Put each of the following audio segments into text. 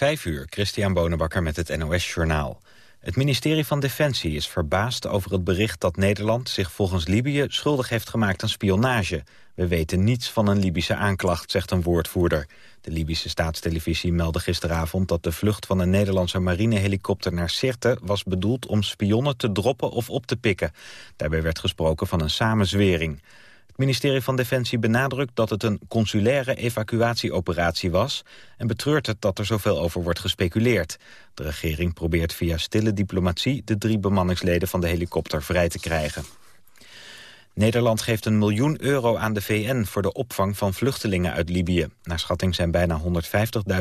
Vijf uur, Christian Bonenbakker met het NOS Journaal. Het ministerie van Defensie is verbaasd over het bericht dat Nederland zich volgens Libië schuldig heeft gemaakt aan spionage. We weten niets van een Libische aanklacht, zegt een woordvoerder. De Libische staatstelevisie meldde gisteravond dat de vlucht van een Nederlandse marinehelikopter naar Sirte was bedoeld om spionnen te droppen of op te pikken. Daarbij werd gesproken van een samenzwering. Het ministerie van Defensie benadrukt dat het een consulaire evacuatieoperatie was... en betreurt het dat er zoveel over wordt gespeculeerd. De regering probeert via stille diplomatie de drie bemanningsleden van de helikopter vrij te krijgen. Nederland geeft een miljoen euro aan de VN voor de opvang van vluchtelingen uit Libië. Naar schatting zijn bijna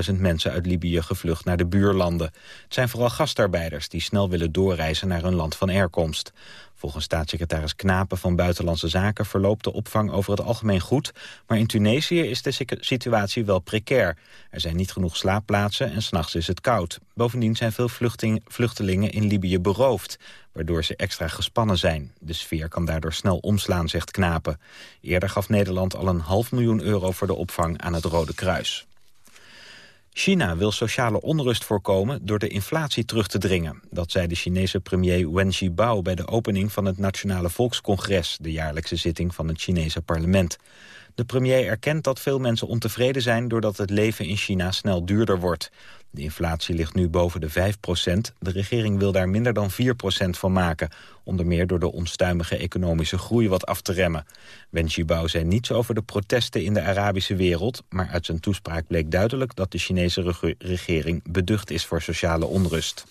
150.000 mensen uit Libië gevlucht naar de buurlanden. Het zijn vooral gastarbeiders die snel willen doorreizen naar hun land van herkomst. Volgens staatssecretaris Knapen van Buitenlandse Zaken verloopt de opvang over het algemeen goed. Maar in Tunesië is de situatie wel precair. Er zijn niet genoeg slaapplaatsen en s'nachts is het koud. Bovendien zijn veel vluchtelingen in Libië beroofd, waardoor ze extra gespannen zijn. De sfeer kan daardoor snel omslaan, zegt Knapen. Eerder gaf Nederland al een half miljoen euro voor de opvang aan het Rode Kruis. China wil sociale onrust voorkomen door de inflatie terug te dringen. Dat zei de Chinese premier Wen Jiabao bij de opening van het Nationale Volkscongres, de jaarlijkse zitting van het Chinese parlement. De premier erkent dat veel mensen ontevreden zijn doordat het leven in China snel duurder wordt. De inflatie ligt nu boven de 5% De regering wil daar minder dan 4% van maken. Onder meer door de onstuimige economische groei wat af te remmen. Wen zei niets over de protesten in de Arabische wereld... maar uit zijn toespraak bleek duidelijk dat de Chinese regering beducht is voor sociale onrust.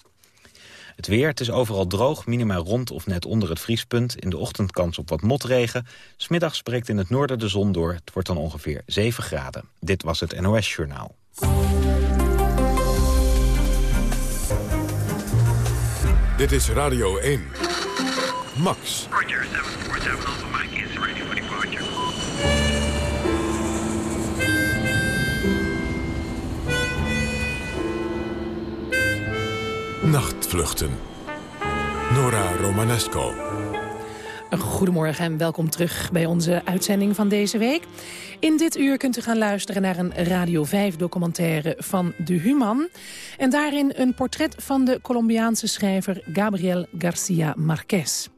Het weer, het is overal droog, minima rond of net onder het vriespunt. In de ochtend kans op wat motregen. Smiddags spreekt in het noorden de zon door. Het wordt dan ongeveer 7 graden. Dit was het NOS Journaal. Dit is Radio 1. Max. Roger, 747 Alpha Mike is ready for departure. Nachtvluchten. Nora Romanesco. Goedemorgen en welkom terug bij onze uitzending van deze week. In dit uur kunt u gaan luisteren naar een Radio 5-documentaire van De Human. En daarin een portret van de Colombiaanse schrijver Gabriel Garcia Marquez.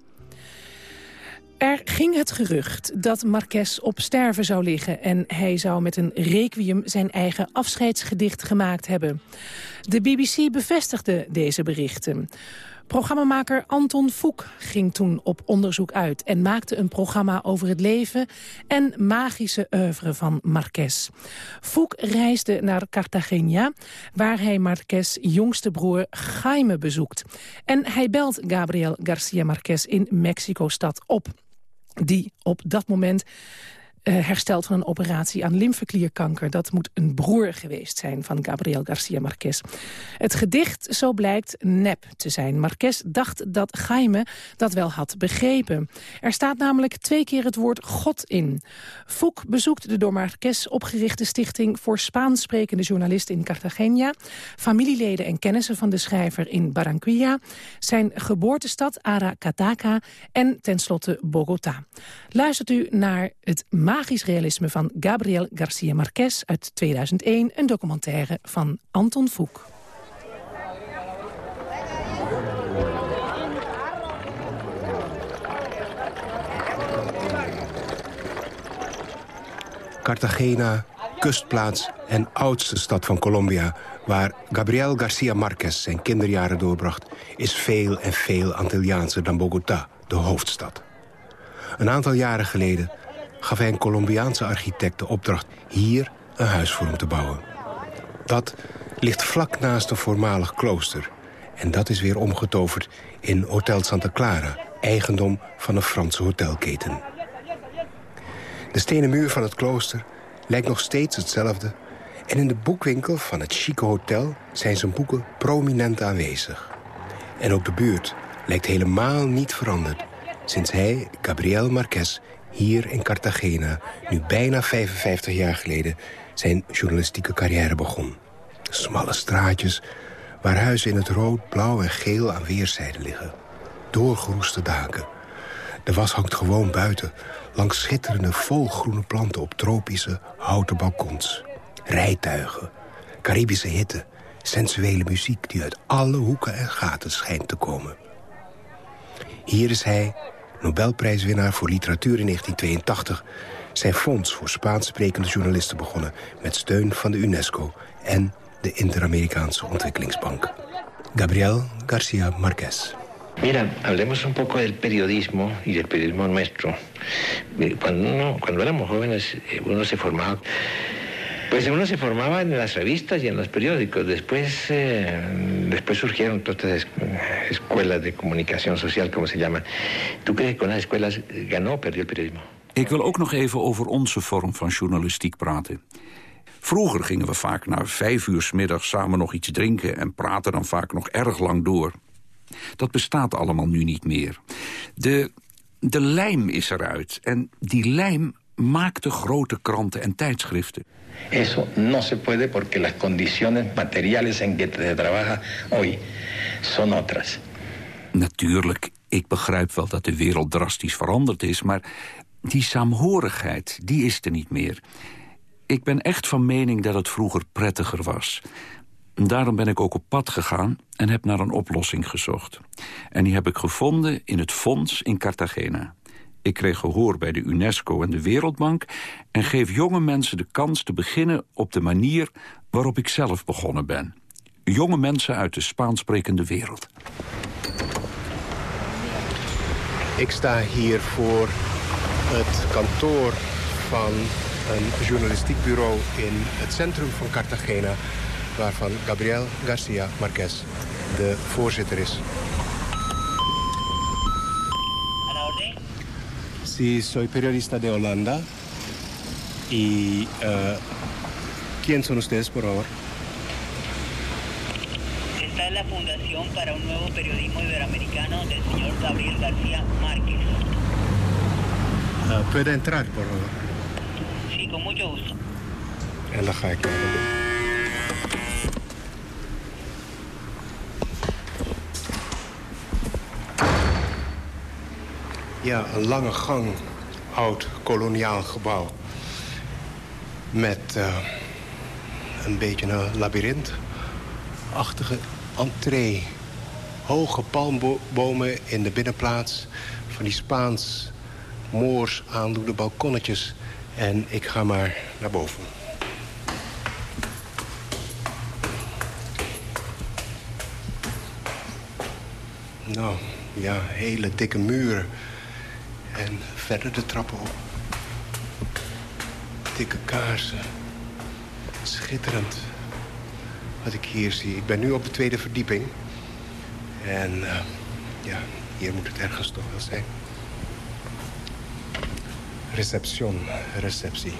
Er ging het gerucht dat Marquez op sterven zou liggen... en hij zou met een requiem zijn eigen afscheidsgedicht gemaakt hebben. De BBC bevestigde deze berichten. Programmamaker Anton Foek ging toen op onderzoek uit... en maakte een programma over het leven en magische oeuvre van Marquez. Foek reisde naar Cartagena, waar hij Marquez' jongste broer Jaime bezoekt. En hij belt Gabriel Garcia Marquez in Mexico-stad op die op dat moment uh, hersteld van een operatie aan lymfeklierkanker. Dat moet een broer geweest zijn van Gabriel Garcia Marquez. Het gedicht, zo blijkt, nep te zijn. Marquez dacht dat Jaime dat wel had begrepen. Er staat namelijk twee keer het woord God in. Fouk bezoekt de door Marquez opgerichte stichting... voor Spaans sprekende journalisten in Cartagena... familieleden en kennissen van de schrijver in Barranquilla... zijn geboortestad Aracataca en tenslotte Bogota. Luistert u naar het Magisch realisme van Gabriel Garcia Marquez uit 2001... een documentaire van Anton Foek. Cartagena, kustplaats en oudste stad van Colombia... waar Gabriel Garcia Marquez zijn kinderjaren doorbracht... is veel en veel Antilliaanser dan Bogota, de hoofdstad. Een aantal jaren geleden gaf hij een Colombiaanse architect de opdracht hier een huis voor hem te bouwen. Dat ligt vlak naast een voormalig klooster. En dat is weer omgetoverd in Hotel Santa Clara, eigendom van een Franse hotelketen. De stenen muur van het klooster lijkt nog steeds hetzelfde... en in de boekwinkel van het chique hotel zijn zijn boeken prominent aanwezig. En ook de buurt lijkt helemaal niet veranderd... sinds hij, Gabriel Marquez, hier in Cartagena, nu bijna 55 jaar geleden, zijn journalistieke carrière begon. Smalle straatjes waar huizen in het rood, blauw en geel aan weerszijden liggen. Doorgeroeste daken. De was hangt gewoon buiten, langs schitterende volgroene planten op tropische houten balkons. Rijtuigen, Caribische hitte, Sensuele muziek die uit alle hoeken en gaten schijnt te komen. Hier is hij, Nobelprijswinnaar voor literatuur in 1982... zijn fonds voor Spaans sprekende journalisten begonnen... met steun van de UNESCO en de Inter-Amerikaanse Ontwikkelingsbank. Gabriel García Márquez. Mira, hablemos un poco del periodismo y del periodismo nuestro. Cuando, uno, cuando éramos jóvenes, eh, uno se formaba... Pues uno se formaba en las revistas y en los periódicos. Después, eh, después surgieron todas estas escuelas de comunicación social, como se llaman. ¿Tú crees que con las escuelas ganó o perdió el periodismo? Ik wil ook nog even over onze vorm van journalistiek praten. Vroeger gingen we vaak na vijf uur s middag samen nog iets drinken... en praten dan vaak nog erg lang door. Dat bestaat allemaal nu niet meer. De, de lijm is eruit en die lijm maakte grote kranten en tijdschriften. Eso no se puede porque las condiciones materiales en que se trabaja hoy son otras. Natuurlijk, ik begrijp wel dat de wereld drastisch veranderd is... maar die saamhorigheid, die is er niet meer. Ik ben echt van mening dat het vroeger prettiger was. Daarom ben ik ook op pad gegaan en heb naar een oplossing gezocht. En die heb ik gevonden in het fonds in Cartagena. Ik kreeg gehoor bij de UNESCO en de Wereldbank... en geef jonge mensen de kans te beginnen op de manier waarop ik zelf begonnen ben. Jonge mensen uit de Spaansprekende wereld. Ik sta hier voor het kantoor van een journalistiek bureau in het centrum van Cartagena... waarvan Gabriel Garcia Marquez de voorzitter is. Sí, soy periodista de Holanda. Y, uh, ¿quién son ustedes, por favor? Esta es la Fundación para un Nuevo Periodismo Iberoamericano del señor Gabriel García Márquez. Uh, ¿Puede entrar, por favor? Sí, con mucho gusto. En dan ga Ja, een lange gang, oud koloniaal gebouw. Met uh, een beetje een labyrintachtige entree. Hoge palmbomen in de binnenplaats. Van die Spaans, Moors aandoende balkonnetjes. En ik ga maar naar boven. Nou, ja, hele dikke muren. En verder de trappen op. Dikke kaarsen. Schitterend wat ik hier zie. Ik ben nu op de tweede verdieping. En uh, ja, hier moet het ergens toch wel zijn. Reception, receptie.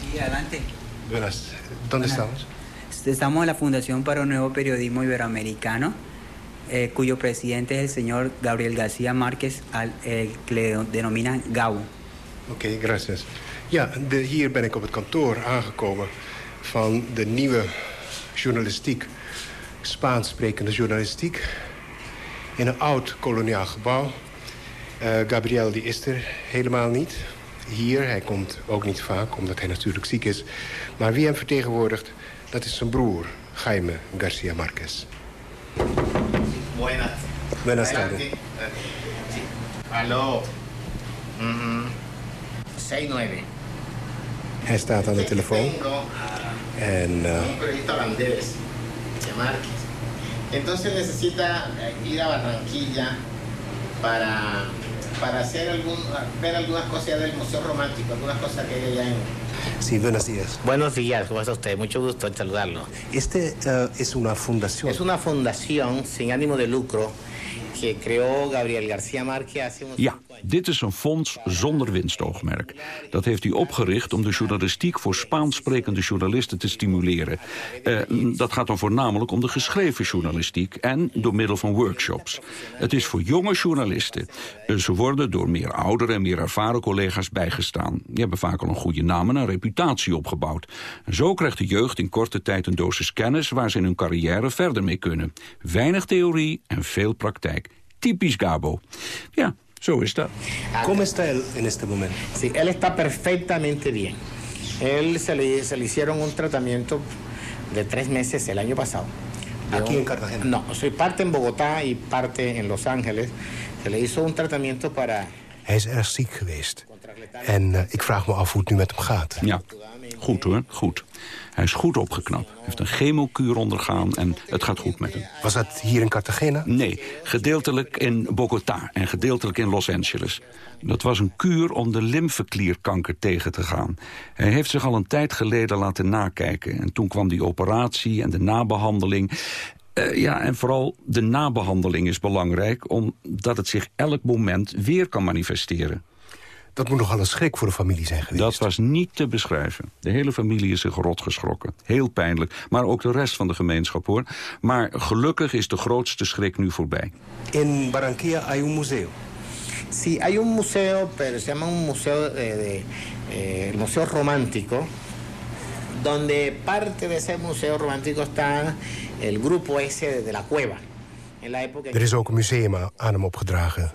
Sí, adelante. Buenas. ¿Dónde estamos? Estamos en la Fundación para un Nuevo Periodismo Iberoamericano, eh, cuyo presidente es el señor Gabriel García Márquez, al, eh, que le denominan GAU. Oké, gracias. Ja, de, hier ben ik op het kantoor aangekomen van de nieuwe journalistiek, Spaans sprekende journalistiek, in een oud koloniaal gebouw. Uh, Gabriel die is er helemaal niet hier. Hij komt ook niet vaak, omdat hij natuurlijk ziek is. Maar wie hem vertegenwoordigt, dat is zijn broer, Jaime Garcia Marquez. Buenas. Buenas tardes. Hallo. Mm -hmm. 6-9. Hij staat aan de telefoon. En... Uh... Entonces necesita ir a Barranquilla para, para hacer algún, ver algunas cosas del Museo Romántico, algunas cosas que hay allá en, Sí, buenos días. Buenos días, ¿cómo está usted? Mucho gusto en saludarlo. Este uh, es una fundación. Es una fundación sin ánimo de lucro que creó Gabriel García Márquez hace unos Ja, dit is een fonds zonder winstoogmerk. Dat heeft hij opgericht om de journalistiek voor Spaans sprekende journalisten te stimuleren. Uh, dat gaat dan voornamelijk om de geschreven journalistiek en door middel van workshops. Het is voor jonge journalisten. Uh, ze worden door meer oudere en meer ervaren collega's bijgestaan. Die hebben vaak al een goede naam en een reputatie opgebouwd. Zo krijgt de jeugd in korte tijd een dosis kennis waar ze in hun carrière verder mee kunnen. Weinig theorie en veel praktijk. Typisch Gabo. Ja, Is dat. ¿Cómo está él en este momento? Sí, él está perfectamente bien. Él se le, se le hicieron un tratamiento de tres meses el año pasado. Aquí un- en Cartagena. No, soy parte en Bogotá y parte en Los Ángeles. Se le hizo un tratamiento para Hij is erg ziek geweest. En eh, ik vraag me af hoe het nu met hem gaat. Ja, goed hoor, goed. Hij is goed opgeknapt, heeft een chemokuur ondergaan en het gaat goed met hem. Was dat hier in Cartagena? Nee, gedeeltelijk in Bogota en gedeeltelijk in Los Angeles. Dat was een kuur om de lymfeklierkanker tegen te gaan. Hij heeft zich al een tijd geleden laten nakijken. En toen kwam die operatie en de nabehandeling. Eh, ja, en vooral de nabehandeling is belangrijk... omdat het zich elk moment weer kan manifesteren. Dat moet nogal een schrik voor de familie zijn geweest. Dat was niet te beschrijven. De hele familie is zich rot geschrokken. Heel pijnlijk. Maar ook de rest van de gemeenschap, hoor. Maar gelukkig is de grootste schrik nu voorbij. In Barranquilla hay un museo. Sí, hay un museo, pero se llama un museo de, de, eh, el museo romántico, donde parte de ese museo romántico está el grupo ese de, la cueva. En la época Er is ook een museum aan hem opgedragen.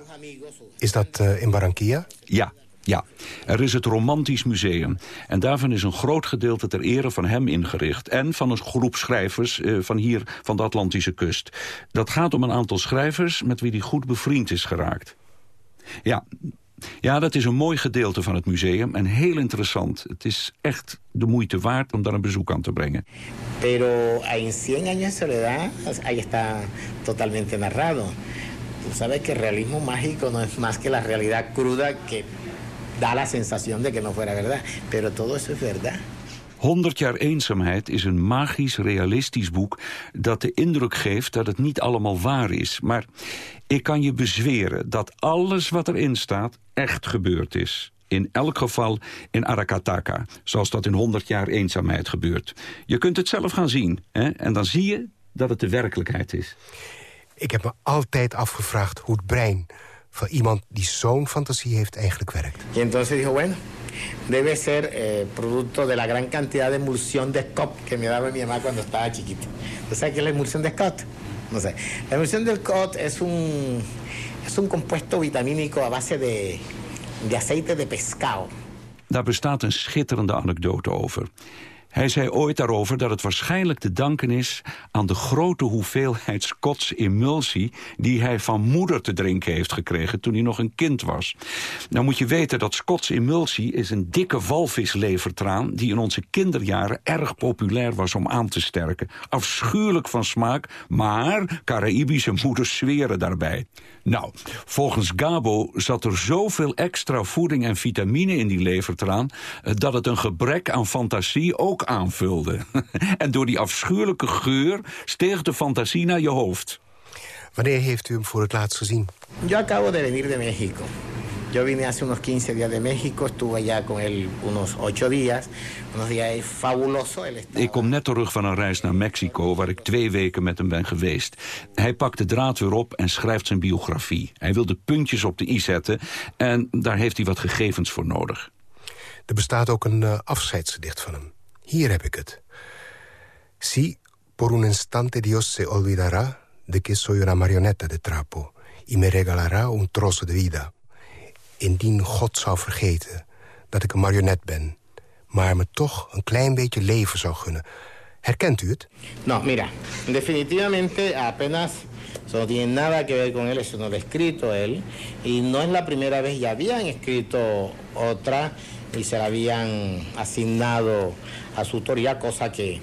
Is dat eh, in Barranquilla? Ja, ja. Er is het Romantisch Museum. En daarvan is een groot gedeelte ter ere van hem ingericht. En van een groep schrijvers eh, van hier, van de Atlantische kust. Dat gaat om een aantal schrijvers met wie hij goed bevriend is geraakt. Ja, ja, dat is een mooi gedeelte van het museum en heel interessant. Het is echt de moeite waard om daar een bezoek aan te brengen. Pero en 100 años soledad, ahí está totalmente narrado. Tú sabes que el realismo mágico no es más que la realidad cruda que da la sensación de que no fuera verdad. Pero todo eso es verdad. 100 jaar eenzaamheid is een magisch, realistisch boek... dat de indruk geeft dat het niet allemaal waar is. Maar ik kan je bezweren dat alles wat erin staat echt gebeurd is. In elk geval in Arakataka, zoals dat in 100 jaar eenzaamheid gebeurt. Je kunt het zelf gaan zien, hè? en dan zie je dat het de werkelijkheid is. Ik heb me altijd afgevraagd hoe het brein van iemand die zo'n fantasie heeft eigenlijk werkt. Y entonces dijo, bueno, debe ser eh, producto de la gran cantidad de emulsión de Scott que me daba mi mamá cuando estaba chiquita. ¿Tú sabes qué es la emulsión de Scott? No sé. La emulsión del Scott es un, es un compuesto vitamínico a base de, de aceite de pescado. Daar bestaat een schitterende anekdote over. Hij zei ooit daarover dat het waarschijnlijk te danken is... aan de grote hoeveelheid Scots emulsie... die hij van moeder te drinken heeft gekregen toen hij nog een kind was. Nou moet je weten dat Scots emulsie is een dikke walvislevertraan... die in onze kinderjaren erg populair was om aan te sterken. Afschuwelijk van smaak, maar Caraïbische moeders zweren daarbij. Nou, volgens Gabo zat er zoveel extra voeding en vitamine in die levertraan... eh, dat het een gebrek aan fantasie ook aanvulde. en door die afschuwelijke geur steeg de fantasie naar je hoofd. Wanneer heeft u hem voor het laatst gezien? Yo acabo de venir de México. Yo vine hace unos 15 días de México, estuve allá con él unos 8 días. Unos días fabuloso. Él estaba- Ik kom net terug van een reis naar Mexico... waar ik twee weken met hem ben geweest. Hij pakt de draad weer op en schrijft zijn biografie. Hij wil de puntjes op de i zetten... en daar heeft hij wat gegevens voor nodig. Er bestaat ook een eh, afscheidsgedicht van hem. Hier heb ik het. Si por un instante Dios se olvidará de que soy una marioneta de trapo y me regalará un trozo de vida. Indien God zou vergeten dat ik een marionet ben, maar me toch een klein beetje leven zou gunnen. Herkent u het? No, mira, definitivamente apenas eso no tiene nada que ver con él, eso no lo ha escrito él. Y no es la primera vez, ya habían escrito otra y se la habían asignado a su autoría, cosa que,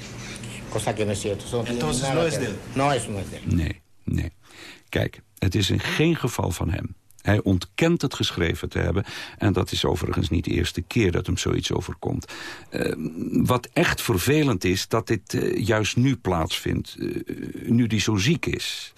cosa que no es cierto. Eso no Entonces no es de él. No, eso no es de él. Nee, nee. Kijk, het is in geen geval van hem. Hij ontkent het geschreven te hebben. En dat is overigens niet de eerste keer dat hem zoiets overkomt. Eh, wat echt vervelend is, dat dit eh, juist nu plaatsvindt. eh, nu die zo ziek is.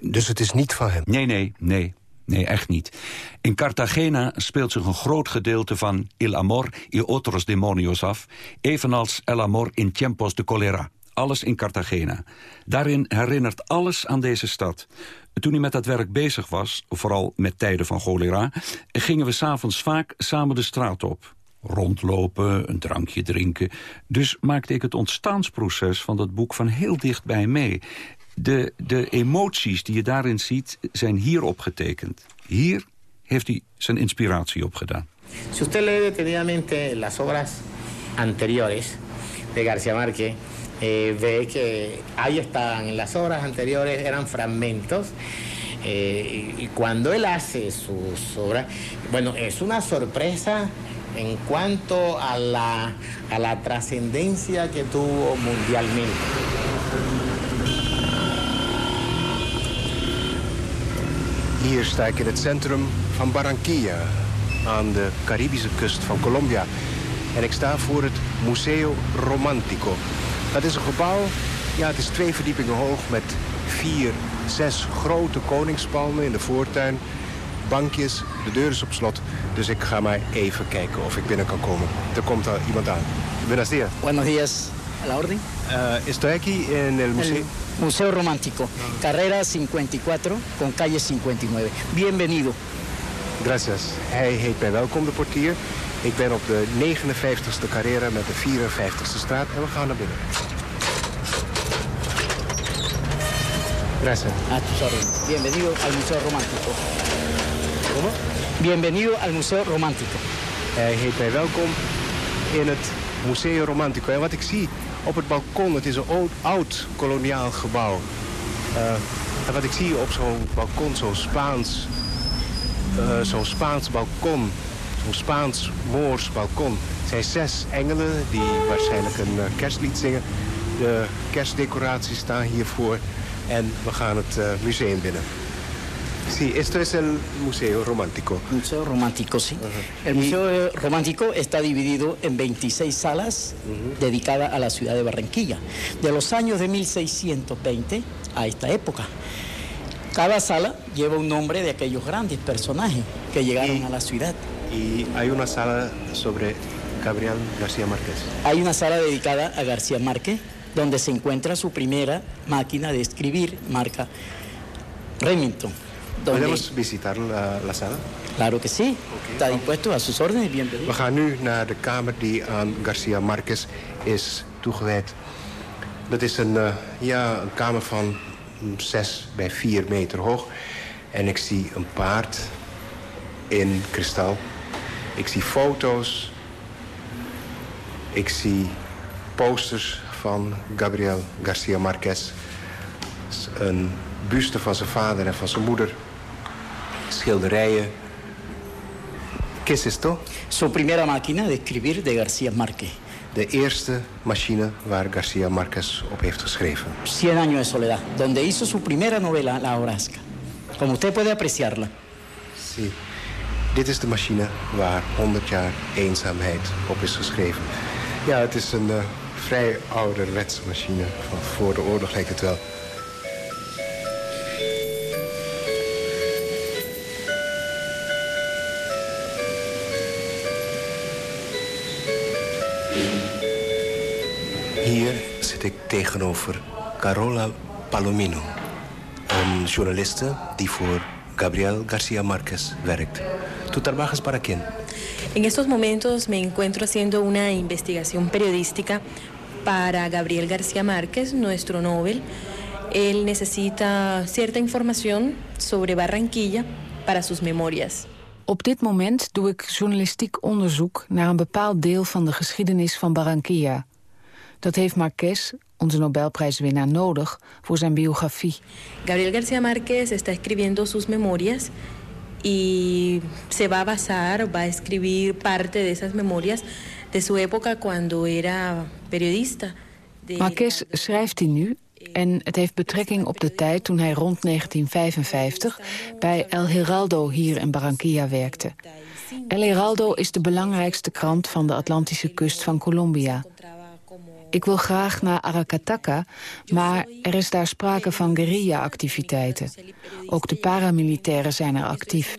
Dus het is niet van hem? Nee, nee, nee. Nee, echt niet. In Cartagena speelt zich een groot gedeelte van El Amor y Otros Demonios af... evenals El Amor in Tiempos de Cólera. Alles in Cartagena. Daarin herinnert alles aan deze stad. Toen hij met dat werk bezig was, vooral met tijden van cholera... gingen we s'avonds vaak samen de straat op. Rondlopen, een drankje drinken. Dus maakte ik het ontstaansproces van dat boek van heel dichtbij mee. De, de emoties die je daarin ziet, zijn hier opgetekend. Hier heeft hij zijn inspiratie opgedaan. Si usted lee detenidamente las obras anteriores de García Márquez, eh, ve que ahí estaban, en las obras anteriores eran fragmentos. eh, y, cuando él hace sus obras, bueno, es una sorpresa en cuanto a la, a la trascendencia que tuvo mundialmente. Hier sta ik in het centrum van Barranquilla, aan de Caribische kust van Colombia. En ik sta voor Museo Romantico. Dat is een gebouw, ja, het is twee verdiepingen hoog met vier, zes grote koningspalmen in de voortuin. Bankjes, de deur is op slot. Dus ik ga maar even kijken of ik binnen kan komen. Er komt al iemand aan. Buenos días. Buenos días, a la orden. Uh, estoy aquí en el museo. El Museo Romántico, carrera 54 con calle 59. Bienvenido. Gracias. Hij heet mij welkom, de portier. Ik ben op de 59ste carrera met de 54ste straat en we gaan naar binnen. Gracias. A tus órdenes. Bienvenido al Museo Romántico. ¿Cómo? Bienvenido al Museo Romántico. Hij heet mij welkom in het Museo Romantico. En wat ik zie op het balkon, het is een oud, oud koloniaal gebouw. Uh, en wat ik zie op zo'n balkon, zo'n Spaans, uh, zo'n Spaans balkon, zo'n Spaans-Moors balkon, zijn zes engelen die waarschijnlijk een uh, kerstlied zingen. De kerstdecoraties staan hiervoor en we gaan het uh, museum binnen. Sí, esto es el Museo Romántico. Museo Romántico, sí. Uh -huh. El Museo Romántico está dividido en 26 salas uh -huh. dedicadas a la ciudad de Barranquilla, de los años de 1620 a esta época. Cada sala lleva un nombre de aquellos grandes personajes que llegaron y, a la ciudad. Y hay una sala sobre Gabriel García Márquez. Hay una sala dedicada a García Márquez, donde se encuentra su primera máquina de escribir, marca Remington. Donde... ¿Podemos visitar la, la, sala? Claro que sí. Okay. Está dispuesto a sus órdenes. Bienvenido. We gaan nu naar de kamer die aan Garcia Marquez is toegewijd. Dat is een, uh, ja, een kamer van 6 bij 4 meter hoog. En ik zie een paard in kristal. Ik zie foto's. Ik zie posters van Gabriel Garcia Marquez. Een buste van zijn vader en van zijn moeder. Schilderijen. ¿Qué es esto? Su primera máquina de escribir de García Márquez. De eerste machine waar García Márquez op heeft geschreven. Cien años de soledad, donde hizo su primera novela, La Horazca. Como usted puede apreciarla. Sí. Dit is de machine waar 100 jaar eenzaamheid op is geschreven. Ja, het is een uh, vrij ouderwetse machine. Van voor de oorlog lijkt het wel. Hier zit ik tegenover Carola Palomino. Een journaliste die voor Gabriel García Márquez werkt. ¿Tú trabajas para quién? En estos momentos me encuentro haciendo una investigación periodística para Gabriel García Márquez, nuestro Nobel. Él necesita cierta información sobre Barranquilla para sus memorias. Op dit moment doe ik journalistiek onderzoek naar een bepaald deel van de geschiedenis van Barranquilla. Dat heeft Marquez, onze Nobelprijswinnaar, nodig voor zijn biografie. Gabriel García Márquez está escribiendo sus memorias y se va a basar, va a escribir parte de esas memorias de su época cuando era periodista. Marquez schrijft hij nu en het heeft betrekking op de tijd toen hij rond 1955 bij El Heraldo hier in Barranquilla werkte. El Heraldo is de belangrijkste krant van de Atlantische kust van Colombia. Ik wil graag naar Aracataca, maar er is daar sprake van guerrilla-activiteiten. Ook de paramilitairen zijn er actief.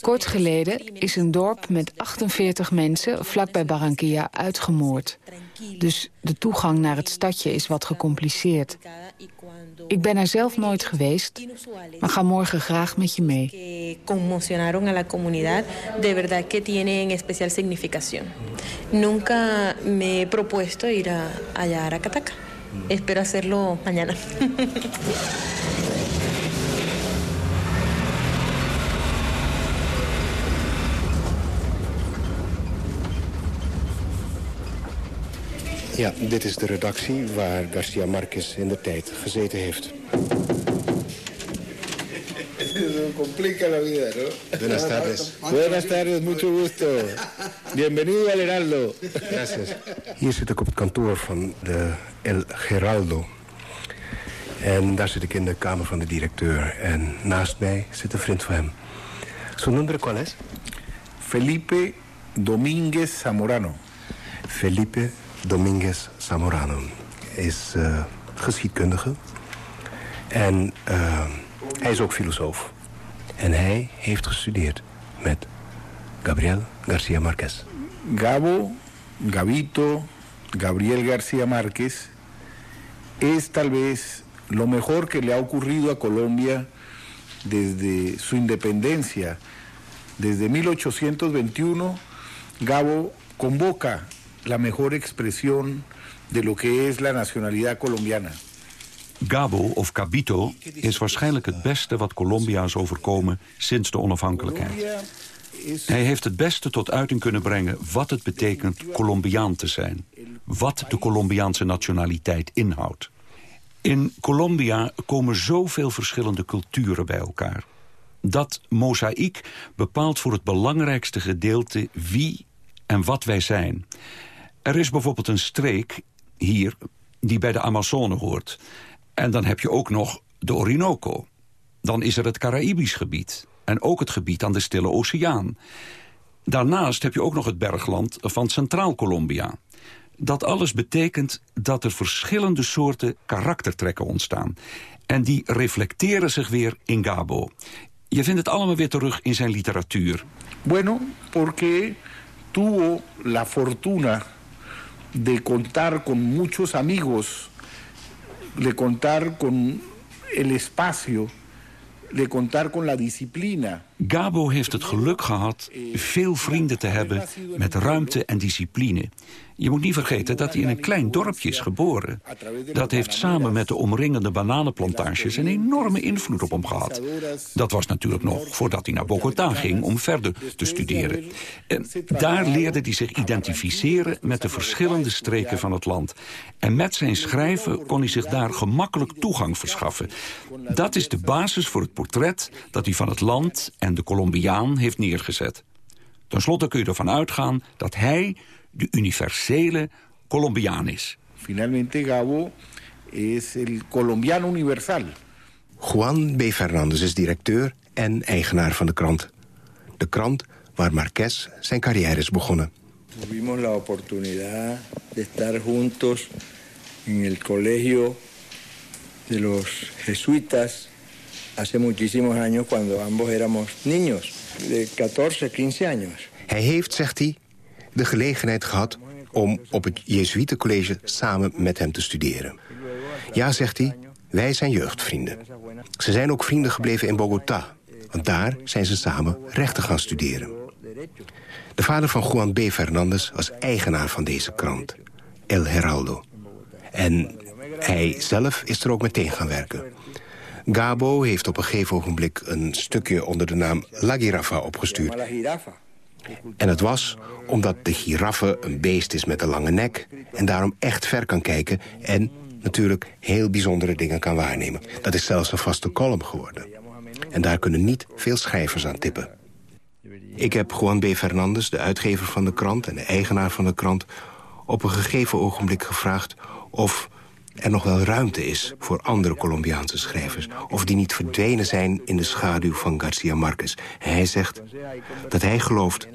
Kort geleden is een dorp met 48 mensen vlakbij Barranquilla uitgemoord. Dus de toegang naar het stadje is wat gecompliceerd. Ik ben er zelf nooit geweest, maar ga morgen graag met je mee. Conmocionaron a la comunidad, de verdad que tienen especial significación. Nunca me he propuesto ir a, allá a Aracataca. Espero hacerlo mañana. Ja, dit is de redactie waar Garcia Marquez in de tijd gezeten heeft. complica la vida, ¿no? Buenas tardes. Buenas tardes, mucho gusto. Bienvenido al Heraldo. Gracias. Hier zit ik op het kantoor van de El Geraldo. En daar zit ik in de kamer van de directeur. En naast mij zit een vriend van hem. Su nombre cuál es? Felipe Domínguez Zamorano. Felipe Domínguez Zamorano. Is uh, geschiedkundige. En uh, hij is ook filosoof. En hij heeft gestudeerd met Gabriel García Márquez. Gabo, Gabito, Gabriel García Márquez es tal vez lo mejor que le ha ocurrido a Colombia desde su independencia. Desde 1821, Gabo convoca la mejor expresión de lo que es la nacionalidad colombiana. Gabo of Cabito is waarschijnlijk het beste wat Colombia is overkomen sinds de onafhankelijkheid. Hij heeft het beste tot uiting kunnen brengen wat het betekent Colombiaan te zijn. Wat de Colombiaanse nationaliteit inhoudt. In Colombia komen zoveel verschillende culturen bij elkaar. Dat mozaïek bepaalt voor het belangrijkste gedeelte wie en wat wij zijn. Er is bijvoorbeeld een streek, hier, die bij de Amazone hoort. En dan heb je ook nog de Orinoco. Dan is er het Caraïbisch gebied. En ook het gebied aan de Stille Oceaan. Daarnaast heb je ook nog het bergland van Centraal-Colombia. Dat alles betekent dat er verschillende soorten karaktertrekken ontstaan. En die reflecteren zich weer in Gabo. Je vindt het allemaal weer terug in zijn literatuur. Bueno, porque tuvo la fortuna de contar con muchos amigos, de contar con el espacio, de contar con la disciplina. Gabo heeft het geluk gehad veel vrienden te hebben met ruimte en discipline. Je moet niet vergeten dat hij in een klein dorpje is geboren. Dat heeft samen met de omringende bananenplantages een enorme invloed op hem gehad. Dat was natuurlijk nog voordat hij naar Bogota ging om verder te studeren. En daar leerde hij zich identificeren met de verschillende streken van het land. En met zijn schrijven kon hij zich daar gemakkelijk toegang verschaffen. Dat is de basis voor het portret dat hij van het land en de Colombiaan heeft neergezet. Ten slotte kun je ervan uitgaan dat hij de universele Colombiaan is. Finalmente Gabo is el colombiano universal. Juan B. Fernandez is directeur en eigenaar van de krant. De krant waar Marquez zijn carrière is begonnen. Tuvimos la oportunidad de estar juntos en el colegio de los jesuitas hace muchísimos años cuando ambos éramos niños, de 14, 15 años. Hij heeft, zegt hij, de gelegenheid gehad om op het Jezuïetencollege samen met hem te studeren. Ja, zegt hij, wij zijn jeugdvrienden. Ze zijn ook vrienden gebleven in Bogota, want daar zijn ze samen rechten gaan studeren. De vader van Juan B. Fernandez was eigenaar van deze krant, El Heraldo. En hij zelf is er ook meteen gaan werken. Gabo heeft op een gegeven ogenblik een stukje onder de naam La Girafa opgestuurd. En het was omdat de giraffe een beest is met een lange nek... en daarom echt ver kan kijken en natuurlijk heel bijzondere dingen kan waarnemen. Dat is zelfs een vaste column geworden. En daar kunnen niet veel schrijvers aan tippen. Ik heb Juan B. Fernandez, de uitgever van de krant... en de eigenaar van de krant, op een gegeven ogenblik gevraagd... of er nog wel ruimte is voor andere Colombiaanse schrijvers... of die niet verdwenen zijn in de schaduw van Garcia Marquez. Hij zegt dat hij gelooft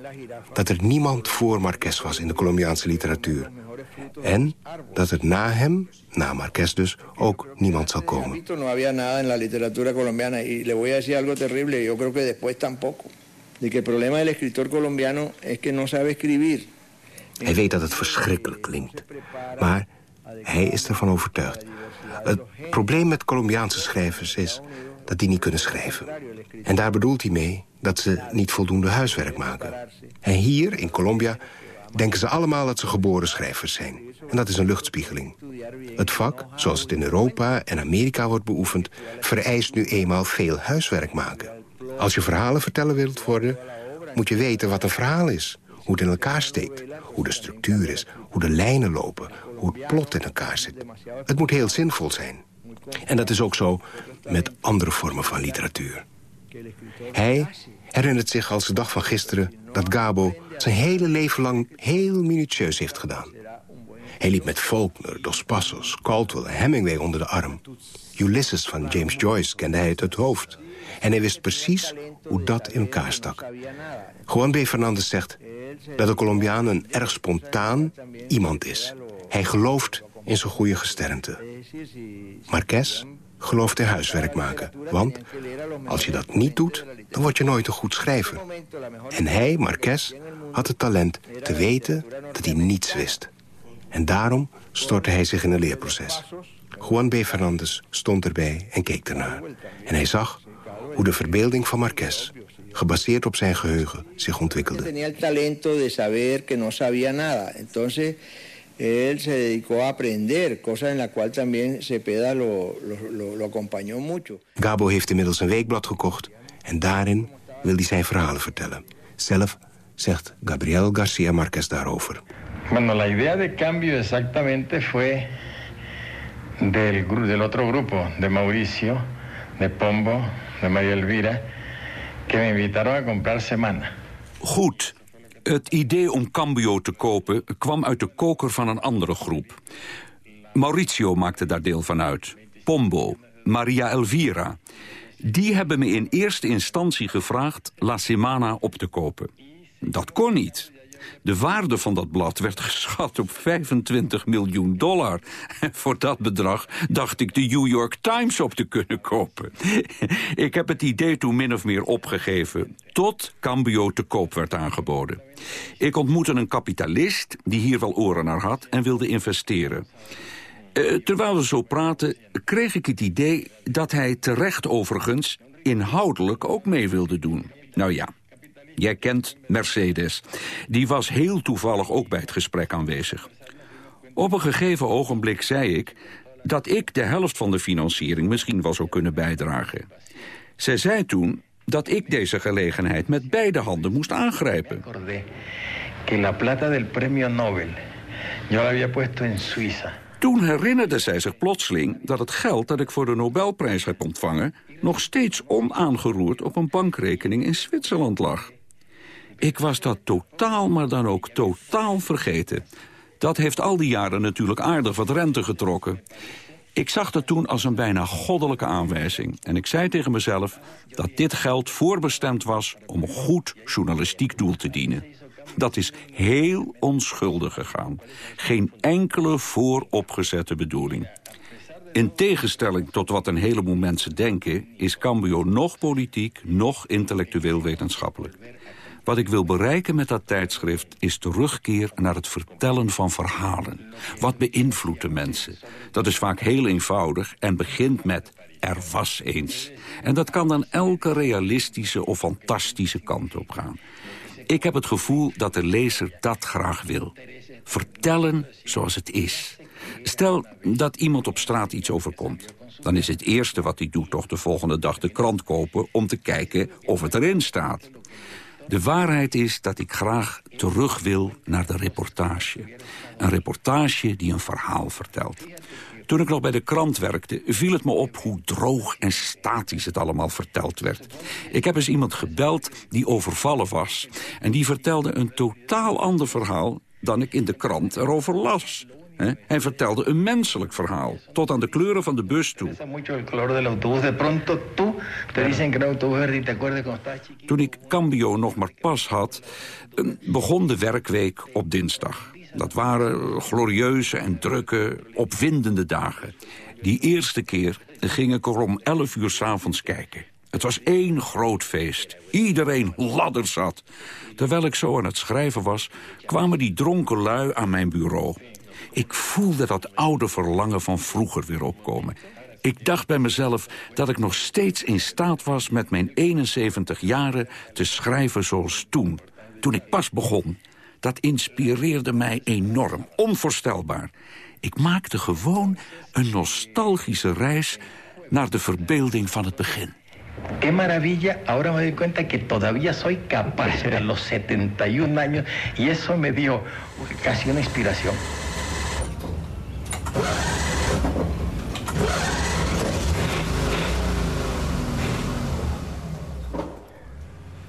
dat er niemand voor Marquez was in de Colombiaanse literatuur. En dat er na hem, na Marquez dus, ook niemand zal komen. Hij weet dat het verschrikkelijk klinkt. Maar hij is ervan overtuigd. Het probleem met Colombiaanse schrijvers is dat die niet kunnen schrijven. En daar bedoelt hij mee dat ze niet voldoende huiswerk maken. En hier, in Colombia, denken ze allemaal dat ze geboren schrijvers zijn. En dat is een luchtspiegeling. Het vak, zoals het in Europa en Amerika wordt beoefend... vereist nu eenmaal veel huiswerk maken. Als je verhalen vertellen wilt worden, moet je weten wat een verhaal is. hoe het in elkaar steekt, hoe de structuur is, hoe de lijnen lopen, hoe het plot in elkaar zit. Het moet heel zinvol zijn. En dat is ook zo met andere vormen van literatuur. Hij herinnert zich als de dag van gisteren dat Gabo zijn hele leven lang heel minutieus heeft gedaan. Hij liep met Faulkner, Dos Passos, Caldwell en Hemingway onder de arm. Ulysses van James Joyce kende hij uit het hoofd. En hij wist precies hoe dat in elkaar stak. Juan B. Fernandez zegt dat de Colombiaan een erg spontaan iemand is. Hij gelooft in zijn goede gesternte. Marquez gelooft in huiswerk maken. Want als je dat niet doet, dan word je nooit een goed schrijver. En hij, Marquez, had het talent te weten dat hij niets wist. En daarom stortte hij zich in een leerproces. Juan B. Fernandez stond erbij en keek ernaar. En hij zag hoe de verbeelding van Marquez, gebaseerd op zijn geheugen, zich ontwikkelde. Él se dedicó a aprender, cosa en la cual también Cepeda lo, lo, lo, lo acompañó mucho. Gabo heeft inmiddels een weekblad gekocht en daarin wil hij zijn verhalen vertellen. Zelf zegt Gabriel Garcia Marquez daarover. Bueno, la idea de cambio exactamente fue del, del otro grupo, de Mauricio, de Pombo, de María Elvira, que me invitaron a comprar Semana. Goed. Het idee om Cambio te kopen kwam uit de koker van een andere groep. Mauricio maakte daar deel van uit. Pombo, Maria Elvira. Die hebben me in eerste instantie gevraagd La Semana op te kopen. Dat kon niet. De waarde van dat blad werd geschat op 25 miljoen dollar. En voor dat bedrag dacht ik de New York Times op te kunnen kopen. Ik heb het idee toen min of meer opgegeven... tot Cambio te koop werd aangeboden. Ik ontmoette een kapitalist die hier wel oren naar had... en wilde investeren. Eh, terwijl we zo praten, kreeg ik het idee dat hij terecht overigens inhoudelijk ook mee wilde doen. Nou ja, jij kent Mercedes. Die was heel toevallig ook bij het gesprek aanwezig. Op een gegeven ogenblik zei ik dat ik de helft van de financiering misschien wel zou kunnen bijdragen. Zij zei toen dat ik deze gelegenheid met beide handen moest aangrijpen. Toen herinnerde zij zich plotseling dat het geld dat ik voor de Nobelprijs heb ontvangen... nog steeds onaangeroerd op een bankrekening in Zwitserland lag. Ik was dat totaal, maar dan ook totaal vergeten. Dat heeft al die jaren natuurlijk aardig wat rente getrokken. Ik zag dat toen als een bijna goddelijke aanwijzing. En ik zei tegen mezelf dat dit geld voorbestemd was... om een goed journalistiek doel te dienen. Dat is heel onschuldig gegaan. Geen enkele vooropgezette bedoeling. In tegenstelling tot wat een heleboel mensen denken... is Cambio nog politiek, nog intellectueel wetenschappelijk. Wat ik wil bereiken met dat tijdschrift is terugkeer naar het vertellen van verhalen. Wat beïnvloedt de mensen? Dat is vaak heel eenvoudig en begint met er was eens. En dat kan dan elke realistische of fantastische kant op gaan. Ik heb het gevoel dat de lezer dat graag wil. Vertellen zoals het is. Stel dat iemand op straat iets overkomt. Dan is het eerste wat hij doet toch de volgende dag de krant kopen... om te kijken of het erin staat. De waarheid is dat ik graag terug wil naar de reportage. Een reportage die een verhaal vertelt. Toen ik nog bij de krant werkte, viel het me op hoe droog en statisch het allemaal verteld werd. Ik heb eens iemand gebeld die overvallen was. En die vertelde een totaal ander verhaal dan ik in de krant erover las. Hij vertelde een menselijk verhaal, tot aan de kleuren van de bus toe. Toen ik Cambio nog maar pas had, eh, begon de werkweek op dinsdag. Dat waren glorieuze en drukke, opwindende dagen. Die eerste keer ging ik er om 11 uur s'avonds kijken. Het was één groot feest. Iedereen ladder zat. Terwijl ik zo aan het schrijven was, kwamen die dronken lui aan mijn bureau. Ik voelde dat oude verlangen van vroeger weer opkomen. Ik dacht bij mezelf dat ik nog steeds in staat was... met mijn 71 jaren te schrijven zoals toen. Toen ik pas begon. Dat inspireerde mij enorm, onvoorstelbaar. Ik maakte gewoon een nostalgische reis... naar de verbeelding van het begin. Qué maravilla, ahora me doy cuenta que todavía soy capaz a los 71 años y eso me dio casi una inspiración.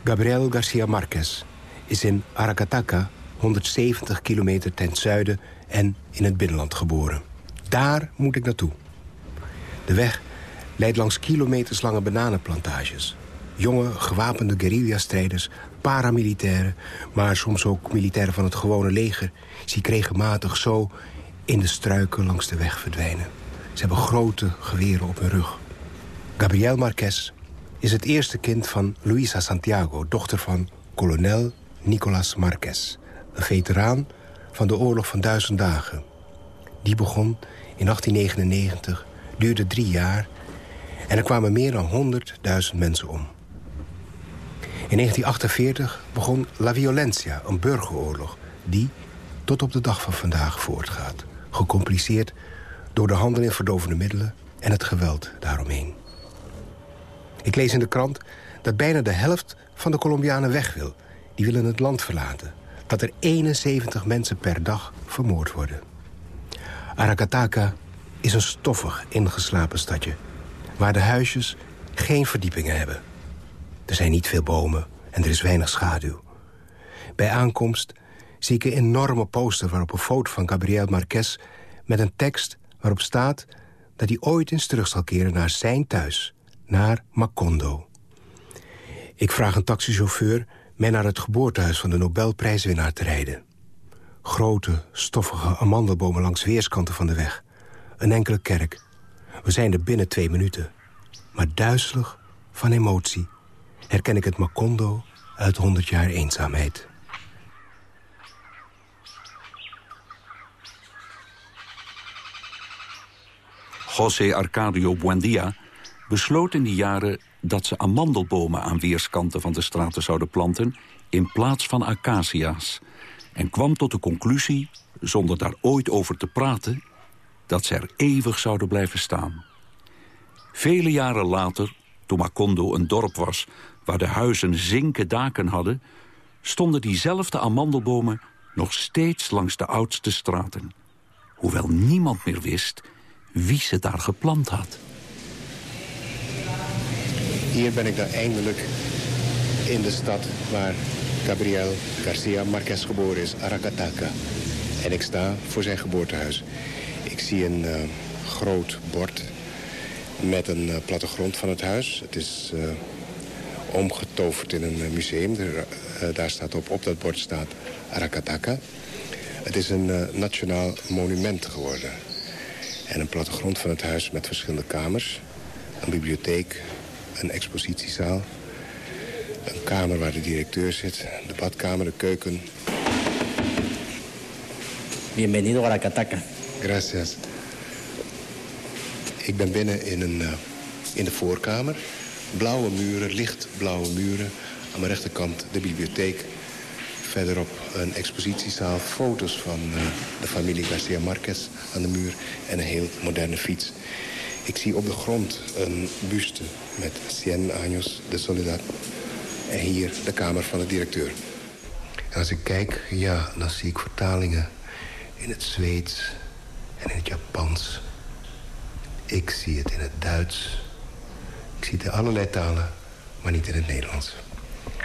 Gabriel Garcia Marquez is in Aracataca, 170 kilometer ten zuiden en in het binnenland geboren. Daar moet ik naartoe. De weg leidt langs kilometerslange bananenplantages. Jonge, gewapende guerrilla-strijders, paramilitairen... maar soms ook militairen van het gewone leger... zie regelmatig zo in de struiken langs de weg verdwijnen. Ze hebben grote geweren op hun rug. Gabriel Marquez is het eerste kind van Luisa Santiago... dochter van kolonel Nicolas Marquez. Een veteraan van de oorlog van duizend dagen. Die begon in 1899, duurde drie jaar... en er kwamen meer dan 100.000 mensen om. In 1948 begon La Violencia, een burgeroorlog... die tot op de dag van vandaag voortgaat. Gecompliceerd door de handel in verdovende middelen... en het geweld daaromheen. Ik lees in de krant dat bijna de helft van de Colombianen weg wil. Die willen het land verlaten. Dat er 71 mensen per dag vermoord worden. Aracataca is een stoffig ingeslapen stadje... waar de huisjes geen verdiepingen hebben. Er zijn niet veel bomen en er is weinig schaduw. Bij aankomst zie ik een enorme poster waarop een foto van Gabriel Marquez... met een tekst waarop staat dat hij ooit eens terug zal keren naar zijn thuis... naar Macondo. Ik vraag een taxichauffeur mij naar het geboortehuis van de Nobelprijswinnaar te rijden. Grote, stoffige amandelbomen langs weerskanten van de weg. Een enkele kerk. We zijn er binnen twee minuten. Maar duizelig van emotie herken ik het Macondo uit 100 jaar eenzaamheid. José Arcadio Buendia besloot in die jaren dat ze amandelbomen aan weerskanten van de straten zouden planten in plaats van acacia's. En kwam tot de conclusie, zonder daar ooit over te praten, dat ze er eeuwig zouden blijven staan. Vele jaren later, toen Macondo een dorp was waar de huizen zinken daken hadden, stonden diezelfde amandelbomen nog steeds langs de oudste straten. Hoewel niemand meer wist wie ze daar geplant had. Hier ben ik dan eindelijk in de stad waar Gabriel Garcia Marquez geboren is, Aracataca. En ik sta voor zijn geboortehuis. Ik zie een uh, groot bord met een uh, plattegrond van het huis. Het is uh, omgetoverd in een museum. Daar staat op, op dat bord staat Aracataca. Het is een nationaal monument geworden. En een plattegrond van het huis met verschillende kamers. Een bibliotheek, een expositiezaal. Een kamer waar de directeur zit. De badkamer, de keuken. Bienvenido a Aracataca. Gracias. Ik ben binnen in, een, uh, in de voorkamer. Blauwe muren, lichtblauwe muren. Aan mijn rechterkant de bibliotheek. Verderop een expositiezaal. Foto's van uh, de familie Garcia Marquez aan de muur. En een heel moderne fiets. Ik zie op de grond een buste met Cien Años de Soledad. En hier de kamer van de directeur. En als ik kijk, ja, dan zie ik vertalingen in het Zweeds en in het Japans. Ik zie het in het Duits. Ik zie het in allerlei talen, maar niet in het Nederlands.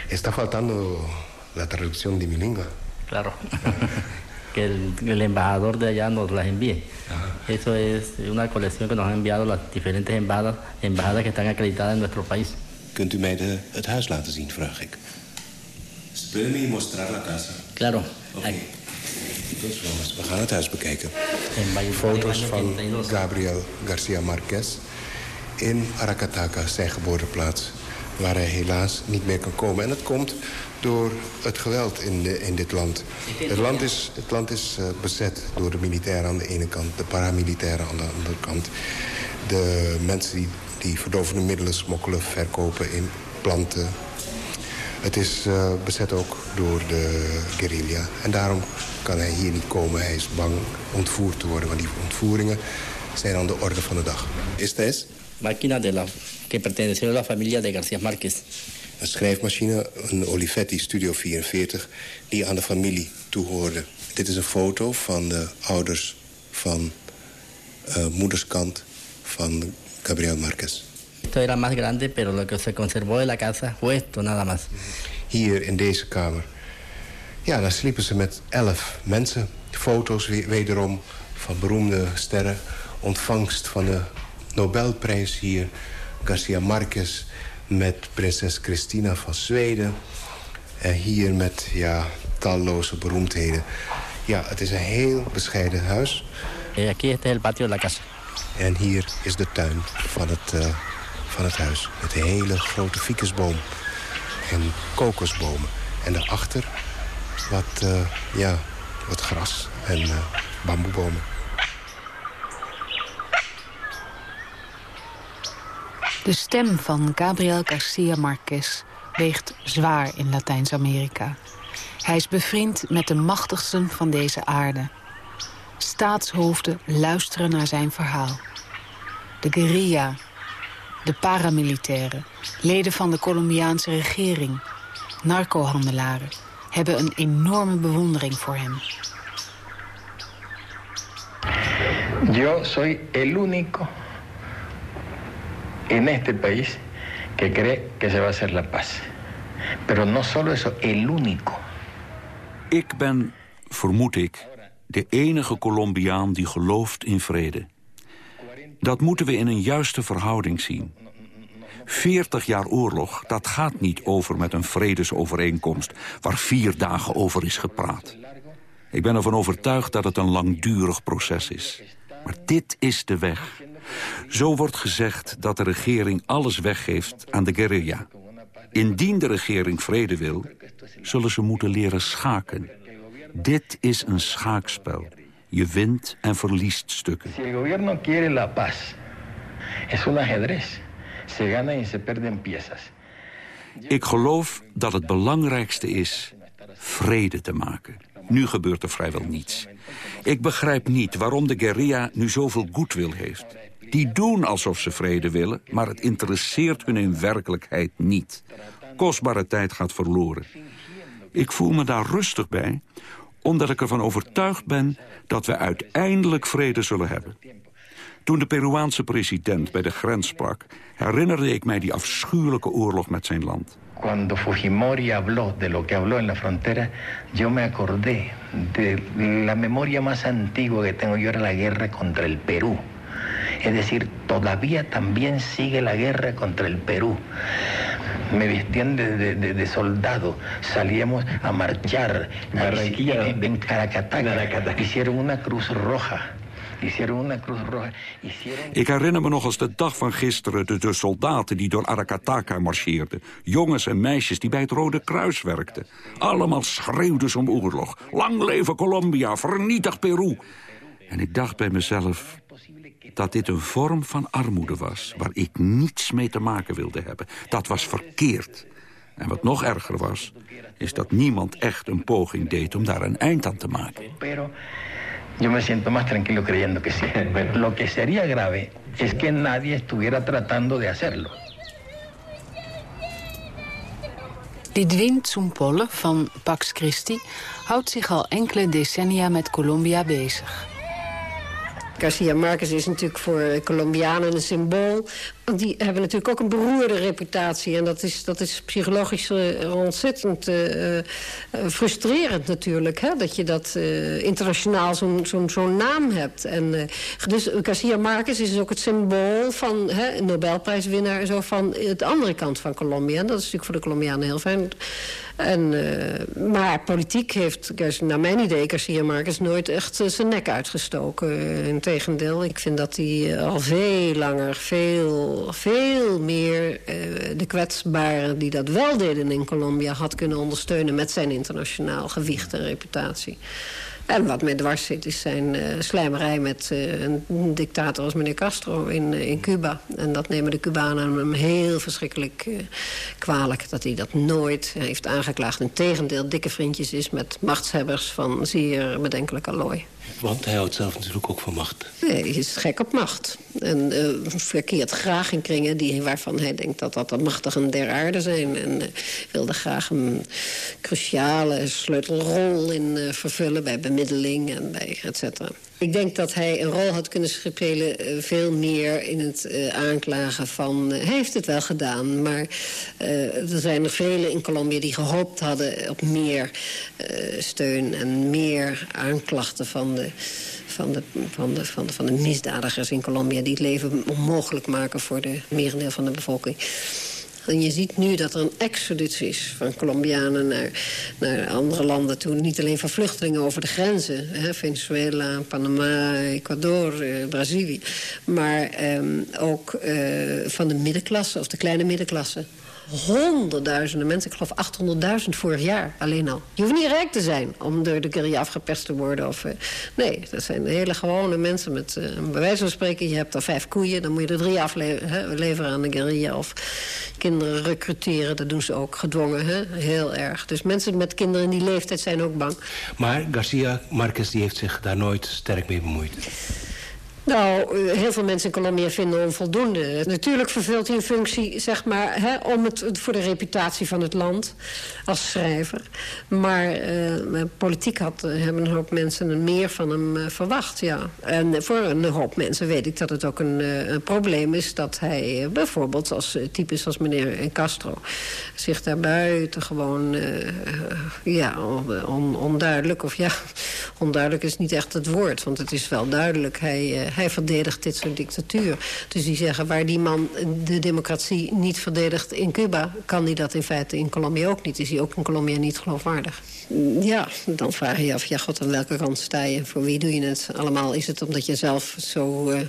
Está faltando la traducción de mi lengua. Claro. que el, el, embajador de allá nos las envíe. Ajá. Eso es una colección que nos han enviado las diferentes embajadas, embajadas que están acreditadas en nuestro país. Kunt u mij de, het huis laten zien, vraag ik. ¿Puede me mostrar la casa? Claro. Okay. Dus vamos, we gaan het huis bekijken. Foto's van Gabriel Garcia Marquez in Aracataca, zijn geboorteplaats. Waar hij helaas niet meer kan komen. En dat komt door het geweld in, de, in dit land. Het land is, het land is uh, bezet door de militairen aan de ene kant... de paramilitairen aan de andere kant. De mensen die, die verdovende middelen smokkelen, verkopen in planten. Het is uh, bezet ook door de guerrilla. En daarom kan hij hier niet komen. Hij is bang ontvoerd te worden. Want die ontvoeringen zijn aan de orde van de dag. Is het? Máquina de la que perteneció a la familia de García Márquez. Een schrijfmachine, een Olivetti Studio 44, die aan de familie toehoorde. Dit is een foto van de ouders van uh, moederskant van Gabriel Márquez. Esto era más grande, pero lo que se conservó de la casa fue esto, nada más. Hier in deze kamer. Ja, daar sliepen ze met elf mensen. Foto's wederom van beroemde sterren. Ontvangst van de Nobelprijs hier. Garcia Marquez met prinses Christina van Zweden. En hier met ja, talloze beroemdheden. Ja, het is een heel bescheiden huis. En aquí está el patio de la casa. En hier is de tuin van het, uh, van het huis. Met een hele grote ficusboom en kokosbomen. En daarachter wat, uh, ja, wat gras en uh, bamboebomen. De stem van Gabriel Garcia Marquez weegt zwaar in Latijns-Amerika. Hij is bevriend met de machtigsten van deze aarde. Staatshoofden luisteren naar zijn verhaal. De guerrilla, de paramilitairen, leden van de Colombiaanse regering... narcohandelaren, hebben een enorme bewondering voor hem. Yo soy el único en este país que cree que se va a hacer la paz. Pero no solo eso. Ik ben, vermoed ik, de enige Colombiaan die gelooft in vrede. Dat moeten we in een juiste verhouding zien. 40 jaar oorlog, dat gaat niet over met een vredesovereenkomst... waar vier dagen over is gepraat. Ik ben ervan overtuigd dat het een langdurig proces is. Maar dit is de weg. Zo wordt gezegd dat de regering alles weggeeft aan de guerrilla. Indien de regering vrede wil, zullen ze moeten leren schaken. Dit is een schaakspel. Je wint en verliest stukken. Si el gobierno quiere la paz, es un ajedrez. Se gana y se pierden piezas. Ik geloof dat het belangrijkste is vrede te maken. Nu gebeurt er vrijwel niets. Ik begrijp niet waarom de guerrilla nu zoveel goedwil heeft. Die doen alsof ze vrede willen, maar het interesseert hun in werkelijkheid niet. Kostbare tijd gaat verloren. Ik voel me daar rustig bij, omdat ik ervan overtuigd ben... dat we uiteindelijk vrede zullen hebben. Toen de Peruaanse president bij de grens sprak... herinnerde ik mij die afschuwelijke oorlog met zijn land. Cuando Fujimori habló de lo que habló en la frontera, yo me acordé de la memoria más antigua que tengo yo era la guerra contra el Perú. Es decir, todavía también sigue la guerra contra el Perú. Me vestían de, de, de, de soldado, salíamos a marchar Barranquilla, en, en Caracataca. Hicieron una cruz roja. Ik herinner me nog als de dag van gisteren de, de soldaten die door Aracataca marcheerden. Jongens en meisjes die bij het Rode Kruis werkten. Allemaal schreeuwden ze om oorlog. Lang leven Colombia, vernietig Peru. En ik dacht bij mezelf dat dit een vorm van armoede was... waar ik niets mee te maken wilde hebben. Dat was verkeerd. En wat nog erger was, is dat niemand echt een poging deed... om daar een eind aan te maken. Yo me siento más tranquilo creyendo que sí. Lo que sería grave es que nadie estuviera tratando de hacerlo. Didwin Tsoempolle van Pax Christi houdt zich al enkele decennia met Colombia bezig. Garcia Marquez is natuurlijk voor Colombianen een symbool. Die hebben natuurlijk ook een beroerde reputatie. En dat is, dat is psychologisch uh, ontzettend uh, uh, frustrerend natuurlijk. Hè? Dat je dat internationaal zo'n zo'n naam hebt. En, dus Garcia Marquez is ook het symbool van hè, Nobelprijswinnaar... Zo van de andere kant van Colombia. En dat is natuurlijk voor de Colombianen heel fijn. En, maar politiek heeft, naar mijn idee, Garcia Marquez nooit echt zijn nek uitgestoken. Integendeel, ik vind dat hij al veel langer, veel, veel meer de kwetsbaren die dat wel deden in Colombia had kunnen ondersteunen met zijn internationaal gewicht en reputatie. En wat mij dwars zit is zijn uh, slijmerij met uh, een dictator als meneer Castro in, uh, in Cuba. En dat nemen de Cubanen hem heel verschrikkelijk kwalijk. Dat hij dat nooit heeft aangeklaagd. Integendeel, dikke vriendjes is met machtshebbers van zeer bedenkelijk allooi. Want hij houdt zelf natuurlijk ook van macht. Nee, hij is gek op macht. En uh, verkeert graag in kringen die, waarvan hij denkt dat dat de machtigen der aarde zijn. En uh, wilde graag een cruciale sleutelrol in uh, vervullen bij en bij. Ik denk dat hij een rol had kunnen spelen uh, veel meer in het uh, aanklagen van... Uh, hij heeft het wel gedaan, maar er zijn er velen in Colombia die gehoopt hadden op meer steun... en meer aanklachten van de, van, de, van, de, van, de, van de misdadigers in Colombia... die het leven onmogelijk maken voor de merendeel van de bevolking. En je ziet nu dat er een exodus is van Colombianen naar, naar andere landen toe. Niet alleen van vluchtelingen over de grenzen. Hè, Venezuela, Panama, Ecuador, eh, Brazilië. Maar eh, ook eh, van de middenklasse of de kleine middenklasse honderdduizenden mensen. Ik geloof 800.000 vorig jaar alleen al. Je hoeft niet rijk te zijn om door de guerrilla afgeperst te worden. Of, uh, nee, dat zijn hele gewone mensen met, uh, bij wijze van spreken... je hebt er vijf koeien, dan moet je er drie afleveren aan de guerrilla. Of kinderen recruteren, dat doen ze ook gedwongen, hè? heel erg. Dus mensen met kinderen in die leeftijd zijn ook bang. Maar Garcia Marquez die heeft zich daar nooit sterk mee bemoeid. Nou, heel veel mensen in Colombia vinden onvoldoende. Natuurlijk vervult hij een functie, zeg maar, hè, om het, voor de reputatie van het land als schrijver. Maar uh, politiek had, hebben een hoop mensen meer van hem uh, verwacht, ja. En voor een hoop mensen weet ik dat het ook een, een probleem is... dat hij bijvoorbeeld als types als meneer Castro... zich daar buiten gewoon, ja, on, onduidelijk... of ja, onduidelijk is niet echt het woord, want het is wel duidelijk... hij hij verdedigt dit soort dictatuur. Dus die zeggen, waar die man de democratie niet verdedigt in Cuba... kan hij dat in feite in Colombia ook niet. Is hij ook in Colombia niet geloofwaardig. Ja, dan vraag je je af, ja god, aan welke kant sta je? Voor wie doe je het? Allemaal is het omdat je zelf zo... Uh,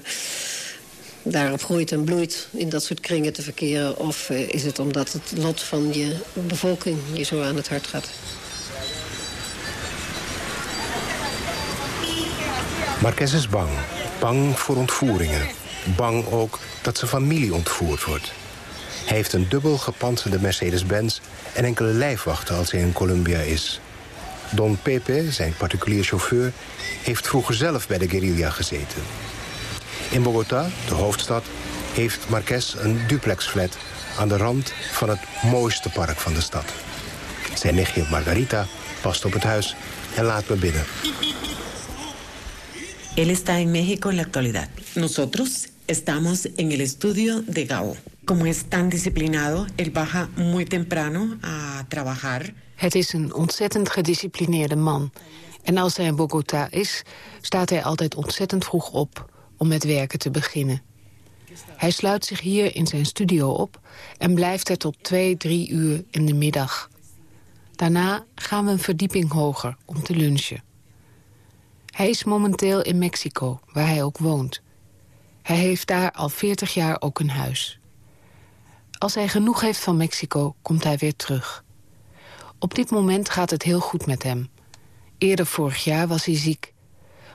daarop groeit en bloeit in dat soort kringen te verkeren... of uh, is het omdat het lot van je bevolking je zo aan het hart gaat? Marquez is bang. Bang voor ontvoeringen. Bang ook dat zijn familie ontvoerd wordt. Hij heeft een dubbel gepantserde Mercedes-Benz... en enkele lijfwachten als hij in Colombia is. Don Pepe, zijn particulier chauffeur... heeft vroeger zelf bij de guerrilla gezeten. In Bogota, de hoofdstad, heeft Marquez een duplexflat... aan de rand van het mooiste park van de stad. Zijn nichtje Margarita past op het huis en laat me binnen. Él está en México en la actualidad. Nosotros estamos en el estudio de Gao. Como es tan disciplinado, él baja muy temprano a trabajar. Het is een ontzettend gedisciplineerde man. En als hij in Bogota is, staat hij altijd ontzettend vroeg op om met werken te beginnen. Hij sluit zich hier in zijn studio op en blijft er tot twee, drie uur in de middag. Daarna gaan we een verdieping hoger om te lunchen. Hij is momenteel in Mexico, waar hij ook woont. Hij heeft daar al 40 jaar ook een huis. Als hij genoeg heeft van Mexico, komt hij weer terug. Op dit moment gaat het heel goed met hem. Eerder vorig jaar was hij ziek.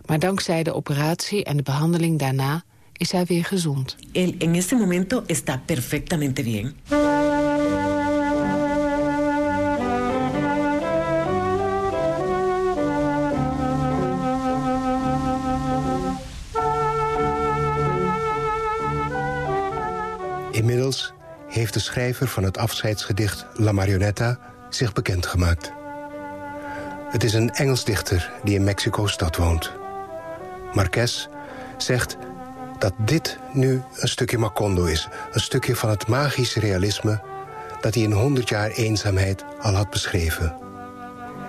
Maar dankzij de operatie en de behandeling daarna is hij weer gezond. Él en este momento está perfectamente bien. De schrijver van het afscheidsgedicht La Marionetta zich bekendgemaakt. Het is een Engels dichter die in Mexico-stad woont. Marquez zegt dat dit nu een stukje Macondo is. Een stukje van het magisch realisme dat hij in 100 jaar eenzaamheid al had beschreven.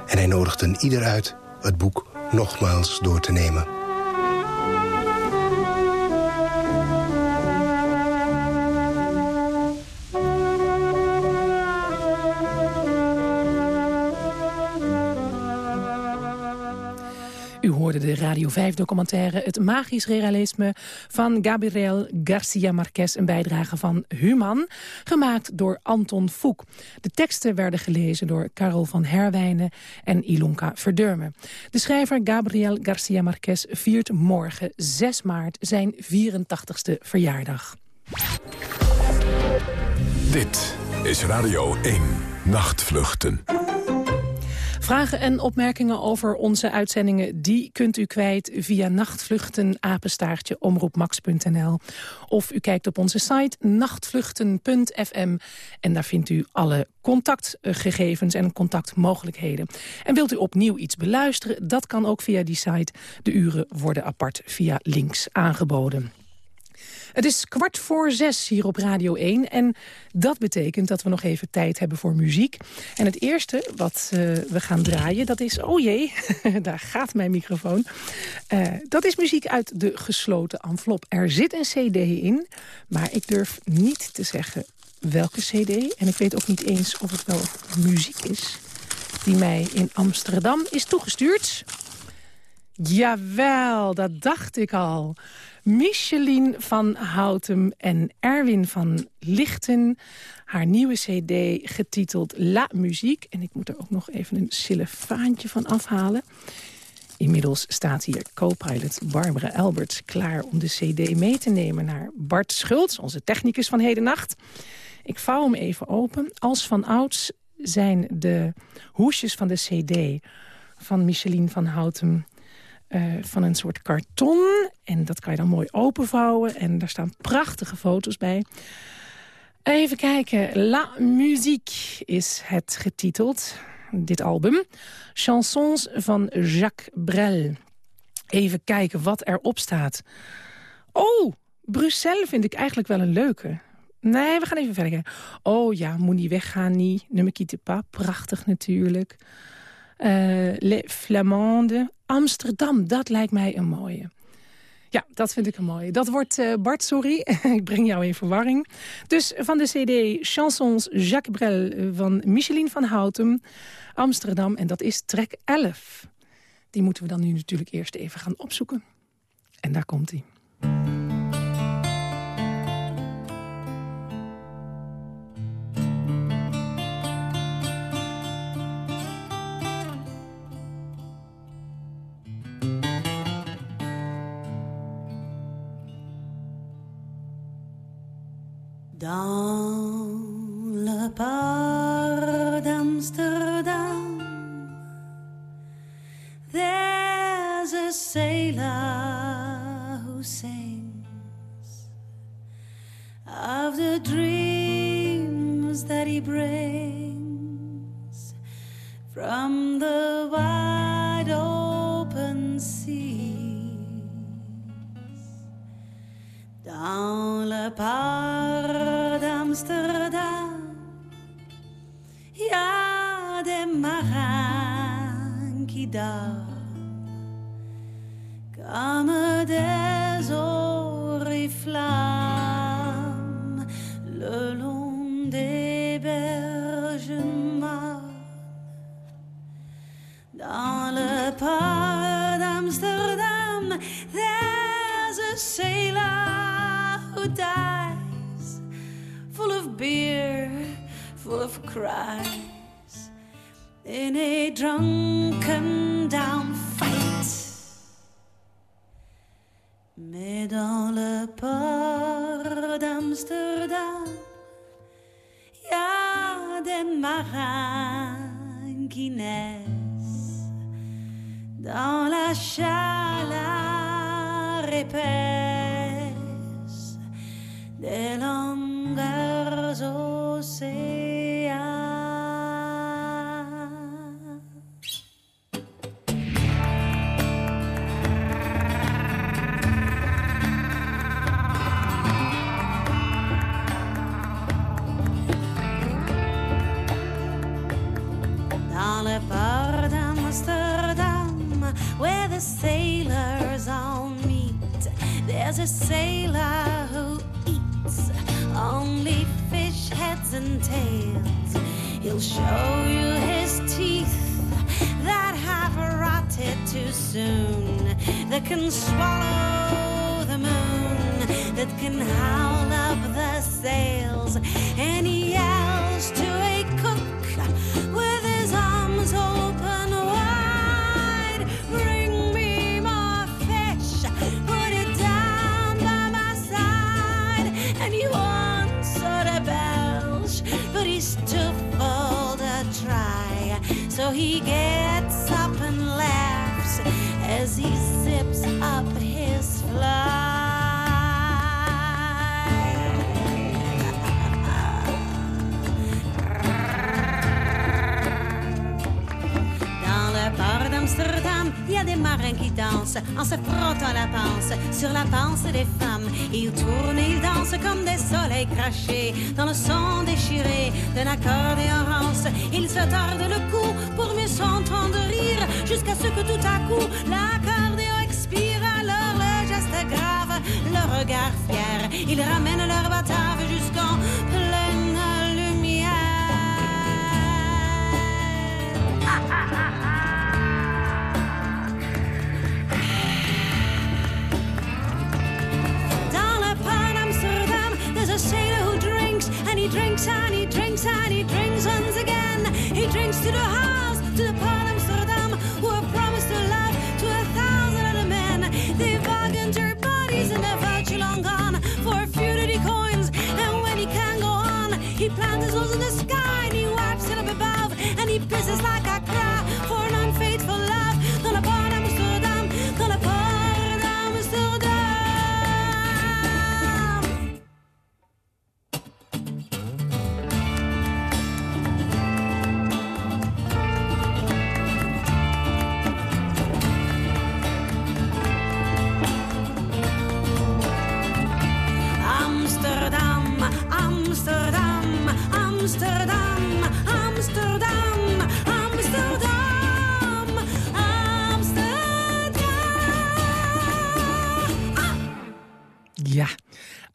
En hij nodigt een ieder uit het boek nogmaals door te nemen. Radio 5-documentaire Het Magisch Realisme van Gabriel Garcia Marquez, een bijdrage van Human, gemaakt door Anton Foek. De teksten werden gelezen door Karel van Herwijnen en Ilonka Verdurmen. De schrijver Gabriel Garcia Marquez viert morgen 6 maart zijn 84ste verjaardag. Dit is Radio 1 Nachtvluchten. Vragen en opmerkingen over onze uitzendingen... die kunt u kwijt via nachtvluchten omroepmax.nl. Of u kijkt op onze site nachtvluchten.fm. En daar vindt u alle contactgegevens en contactmogelijkheden. En wilt u opnieuw iets beluisteren? Dat kan ook via die site. De uren worden apart via links aangeboden. Het is kwart voor zes hier op Radio 1. En dat betekent dat we nog even tijd hebben voor muziek. En het eerste wat uh, we gaan draaien, dat is... Oh jee, daar gaat mijn microfoon. Uh, dat is muziek uit de gesloten envelop. Er zit een cd in, maar ik durf niet te zeggen welke cd. En ik weet ook niet eens of het wel muziek is die mij in Amsterdam is toegestuurd. Jawel, dat dacht ik al. Micheline van Houtem en Erwin van Lichten. Haar nieuwe cd getiteld La Muziek. En ik moet er ook nog even een sillefaantje van afhalen. Inmiddels staat hier co-pilot Barbara Alberts klaar om de cd mee te nemen naar Bart Schultz, onze technicus van hedennacht. Ik vouw hem even open. Als van ouds zijn de hoesjes van de cd van Micheline van Houtem uh, van een soort karton. En dat kan je dan mooi openvouwen. En daar staan prachtige foto's bij. Even kijken. La Musique is het getiteld, dit album. Chansons van Jacques Brel. Even kijken wat erop staat. Oh, Bruxelles vind ik eigenlijk wel een leuke. Nee, we gaan even verder. Oh ja, moet niet weggaan, niet. Quitte pas. Prachtig natuurlijk. Uh, Les Flamandes. Amsterdam, dat lijkt mij een mooie. Ja, dat vind ik een mooie. Dat wordt uh, Bart, sorry, ik breng jou in verwarring. Dus van de cd Chansons Jacques Brel eh, van Micheline van Houten, Amsterdam. En dat is track 11. Die moeten we dan nu natuurlijk eerst even gaan opzoeken. En daar komt hij. Dans le port He'll show you his teeth that have rotted too soon, that can swallow the moon, that can howl up the sails, des marins qui dansent en se frottant la panse sur la panse des femmes. Ils tournent, ils dansent comme des soleils crachés dans le son déchiré d'un accordéon rance. Ils se tordent le cou pour mieux s'entendre rire jusqu'à ce que tout à coup l'accordéon expire. Alors le geste grave, le regard fier, ils ramènent leur batave drinks and he drinks once again. He drinks to the house, to the port Amsterdam, who have promised to love to a thousand other men. They bargained their bodies and their virtue long gone for a few dirty coins. And when he can't go on, he plants his nose in the sky and he wipes it up above and he pisses like a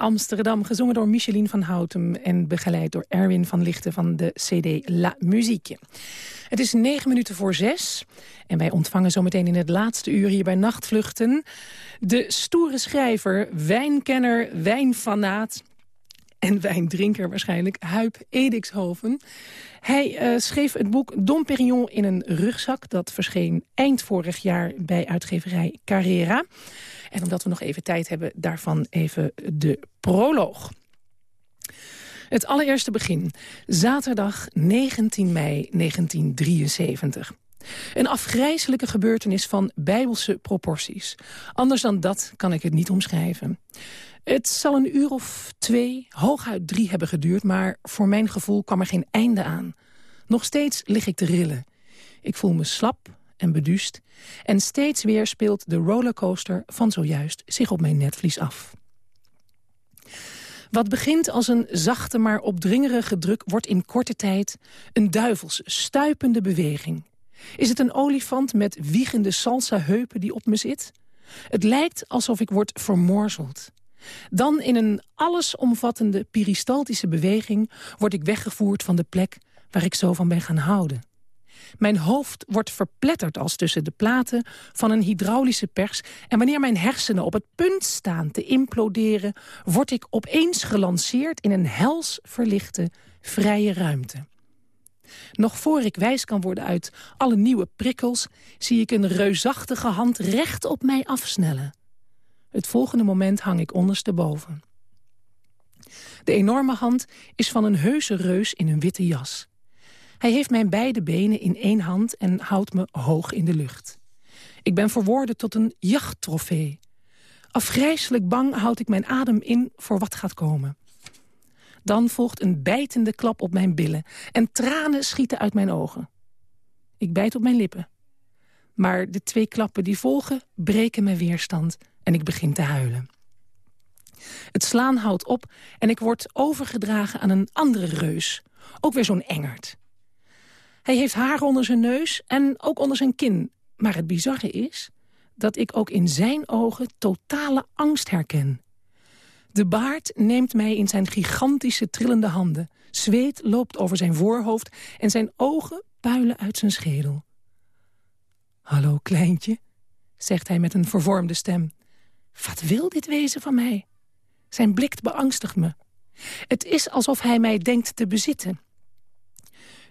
Amsterdam, gezongen door Micheline van Houten... en begeleid door Erwin van Lichten van de CD La Musique. Het is negen minuten voor zes. En wij ontvangen zometeen in het laatste uur hier bij Nachtvluchten... de stoere schrijver, wijnkenner, wijnfanaat en wijndrinker waarschijnlijk, Huip Edixhoven. Hij eh, schreef het boek Dom Perignon in een rugzak. Dat verscheen eind vorig jaar bij uitgeverij Carrera. En omdat we nog even tijd hebben, daarvan even de proloog. Het allereerste begin. Zaterdag 19 mei 1973. Een afgrijzelijke gebeurtenis van bijbelse proporties. Anders dan dat kan ik het niet omschrijven. Het zal een uur of twee, hooguit drie hebben geduurd... maar voor mijn gevoel kwam er geen einde aan. Nog steeds lig ik te rillen. Ik voel me slap en beduust. En steeds weer speelt de rollercoaster van zojuist zich op mijn netvlies af. Wat begint als een zachte maar opdringerige druk... wordt in korte tijd een duivels stuipende beweging. Is het een olifant met wiegende salsa-heupen die op me zit? Het lijkt alsof ik word vermorzeld. Dan in een allesomvattende peristaltische beweging... word ik weggevoerd van de plek waar ik zo van ben gaan houden. Mijn hoofd wordt verpletterd als tussen de platen van een hydraulische pers... en wanneer mijn hersenen op het punt staan te imploderen... word ik opeens gelanceerd in een hels verlichte, vrije ruimte. Nog voor ik wijs kan worden uit alle nieuwe prikkels... zie ik een reusachtige hand recht op mij afsnellen. Het volgende moment hang ik ondersteboven. De enorme hand is van een heuse reus in een witte jas. Hij heeft mijn beide benen in één hand en houdt me hoog in de lucht. Ik ben verworden tot een jachttrofee. Afgrijselijk bang houd ik mijn adem in voor wat gaat komen. Dan volgt een bijtende klap op mijn billen en tranen schieten uit mijn ogen. Ik bijt op mijn lippen. Maar de twee klappen die volgen breken mijn weerstand en ik begin te huilen. Het slaan houdt op en ik word overgedragen aan een andere reus. Ook weer zo'n engert. Hij heeft haar onder zijn neus en ook onder zijn kin. Maar het bizarre is dat ik ook in zijn ogen totale angst herken. De baard neemt mij in zijn gigantische trillende handen. Zweet loopt over zijn voorhoofd en zijn ogen puilen uit zijn schedel. Hallo, kleintje, zegt hij met een vervormde stem. Wat wil dit wezen van mij? Zijn blik beangstigt me. Het is alsof hij mij denkt te bezitten.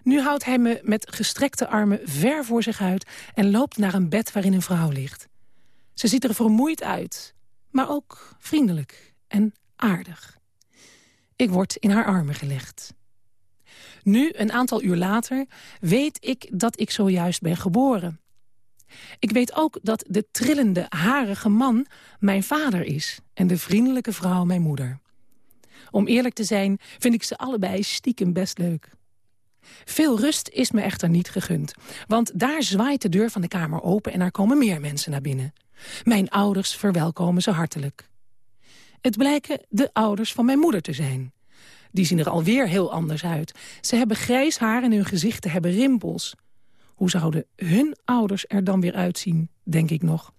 Nu houdt hij me met gestrekte armen ver voor zich uit... en loopt naar een bed waarin een vrouw ligt. Ze ziet er vermoeid uit, maar ook vriendelijk en aardig. Ik word in haar armen gelegd. Nu, een aantal uur later, weet ik dat ik zojuist ben geboren. Ik weet ook dat de trillende, harige man mijn vader is... en de vriendelijke vrouw mijn moeder. Om eerlijk te zijn vind ik ze allebei stiekem best leuk. Veel rust is me echter niet gegund. Want daar zwaait de deur van de kamer open en er komen meer mensen naar binnen. Mijn ouders verwelkomen ze hartelijk. Het blijken de ouders van mijn moeder te zijn. Die zien er alweer heel anders uit. Ze hebben grijs haar en hun gezichten hebben rimpels. Hoe zouden hun ouders er dan weer uitzien, denk ik nog.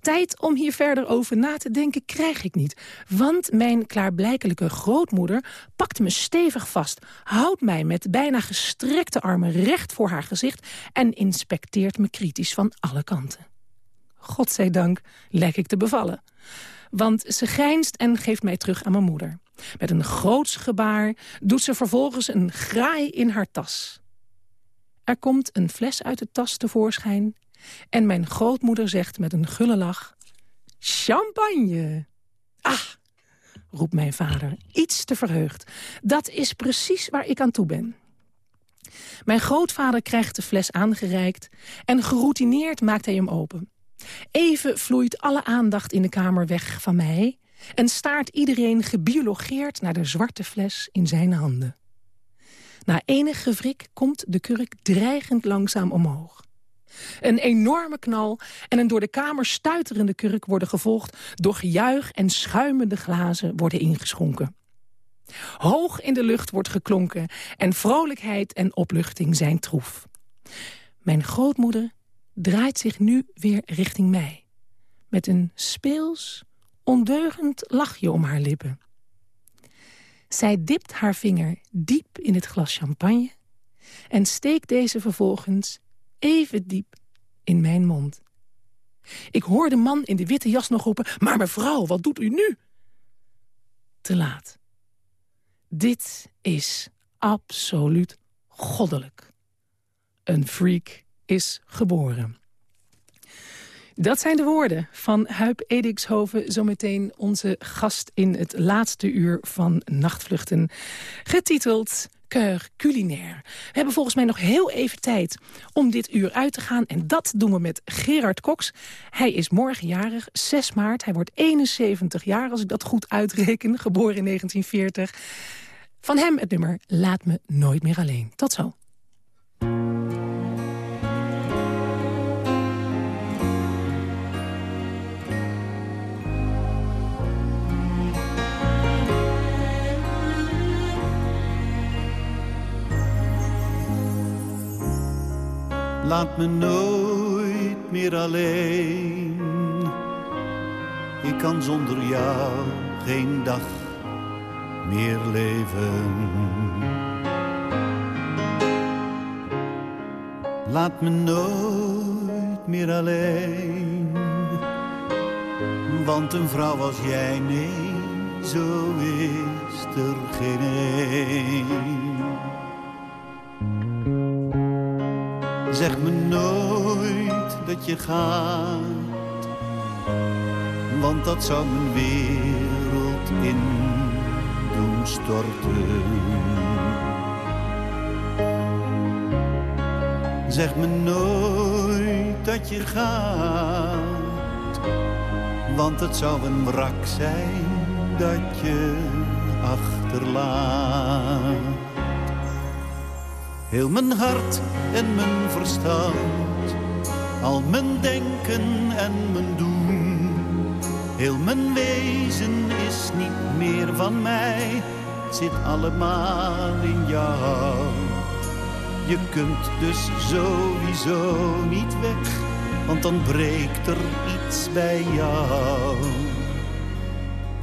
Tijd om hier verder over na te denken krijg ik niet. Want mijn klaarblijkelijke grootmoeder pakt me stevig vast... houdt mij met bijna gestrekte armen recht voor haar gezicht... en inspecteert me kritisch van alle kanten. Godzijdank lijk ik te bevallen. Want ze grijnst en geeft mij terug aan mijn moeder. Met een groots gebaar doet ze vervolgens een graai in haar tas. Er komt een fles uit de tas tevoorschijn... en mijn grootmoeder zegt met een gulle lach... Champagne! Ah, roept mijn vader, iets te verheugd. Dat is precies waar ik aan toe ben. Mijn grootvader krijgt de fles aangereikt... en geroutineerd maakt hij hem open. Even vloeit alle aandacht in de kamer weg van mij... en staart iedereen gebiologeerd naar de zwarte fles in zijn handen. Na enig gewrik komt de kurk dreigend langzaam omhoog. Een enorme knal en een door de kamer stuiterende kurk worden gevolgd... door gejuich en schuimende glazen worden ingeschonken. Hoog in de lucht wordt geklonken en vrolijkheid en opluchting zijn troef. Mijn grootmoeder draait zich nu weer richting mij. Met een speels, ondeugend lachje om haar lippen. Zij dipt haar vinger diep in het glas champagne... en steekt deze vervolgens even diep in mijn mond. Ik hoor de man in de witte jas nog roepen... maar mevrouw, wat doet u nu? Te laat. Dit is absoluut goddelijk. Een freak is geboren. Dat zijn de woorden van Huip Edikshoven. Zometeen onze gast in het laatste uur van Nachtvluchten. Getiteld Keur Culinaire. We hebben volgens mij nog heel even tijd om dit uur uit te gaan. En dat doen we met Gerard Cox. Hij is morgen jarig, 6 maart. Hij wordt 71 jaar, als ik dat goed uitreken. Geboren in 1940. Van hem het nummer Laat me nooit meer alleen. Tot zo. Laat me nooit meer alleen. Ik kan zonder jou geen dag meer leven. Laat me nooit meer alleen. Want een vrouw als jij, nee, zo is er geen een. Zeg me nooit dat je gaat, want dat zou mijn wereld in doen storten. Zeg me nooit dat je gaat, want het zou een wrak zijn dat je achterlaat. Heel mijn hart en mijn verstand, al mijn denken en mijn doen. Heel mijn wezen is niet meer van mij, zit allemaal in jou. Je kunt dus sowieso niet weg, want dan breekt er iets bij jou.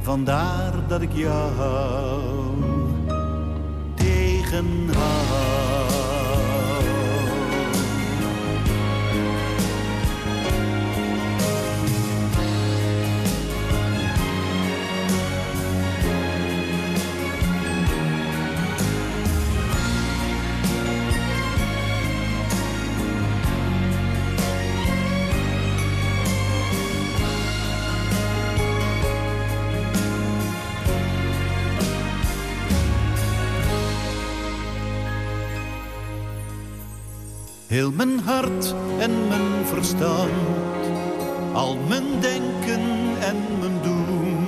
Vandaar dat ik jou tegenhoud. Heel mijn hart en mijn verstand, al mijn denken en mijn doen.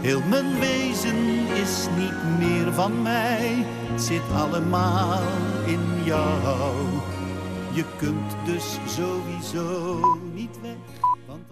Heel mijn wezen is niet meer van mij, zit allemaal in jou. Je kunt dus sowieso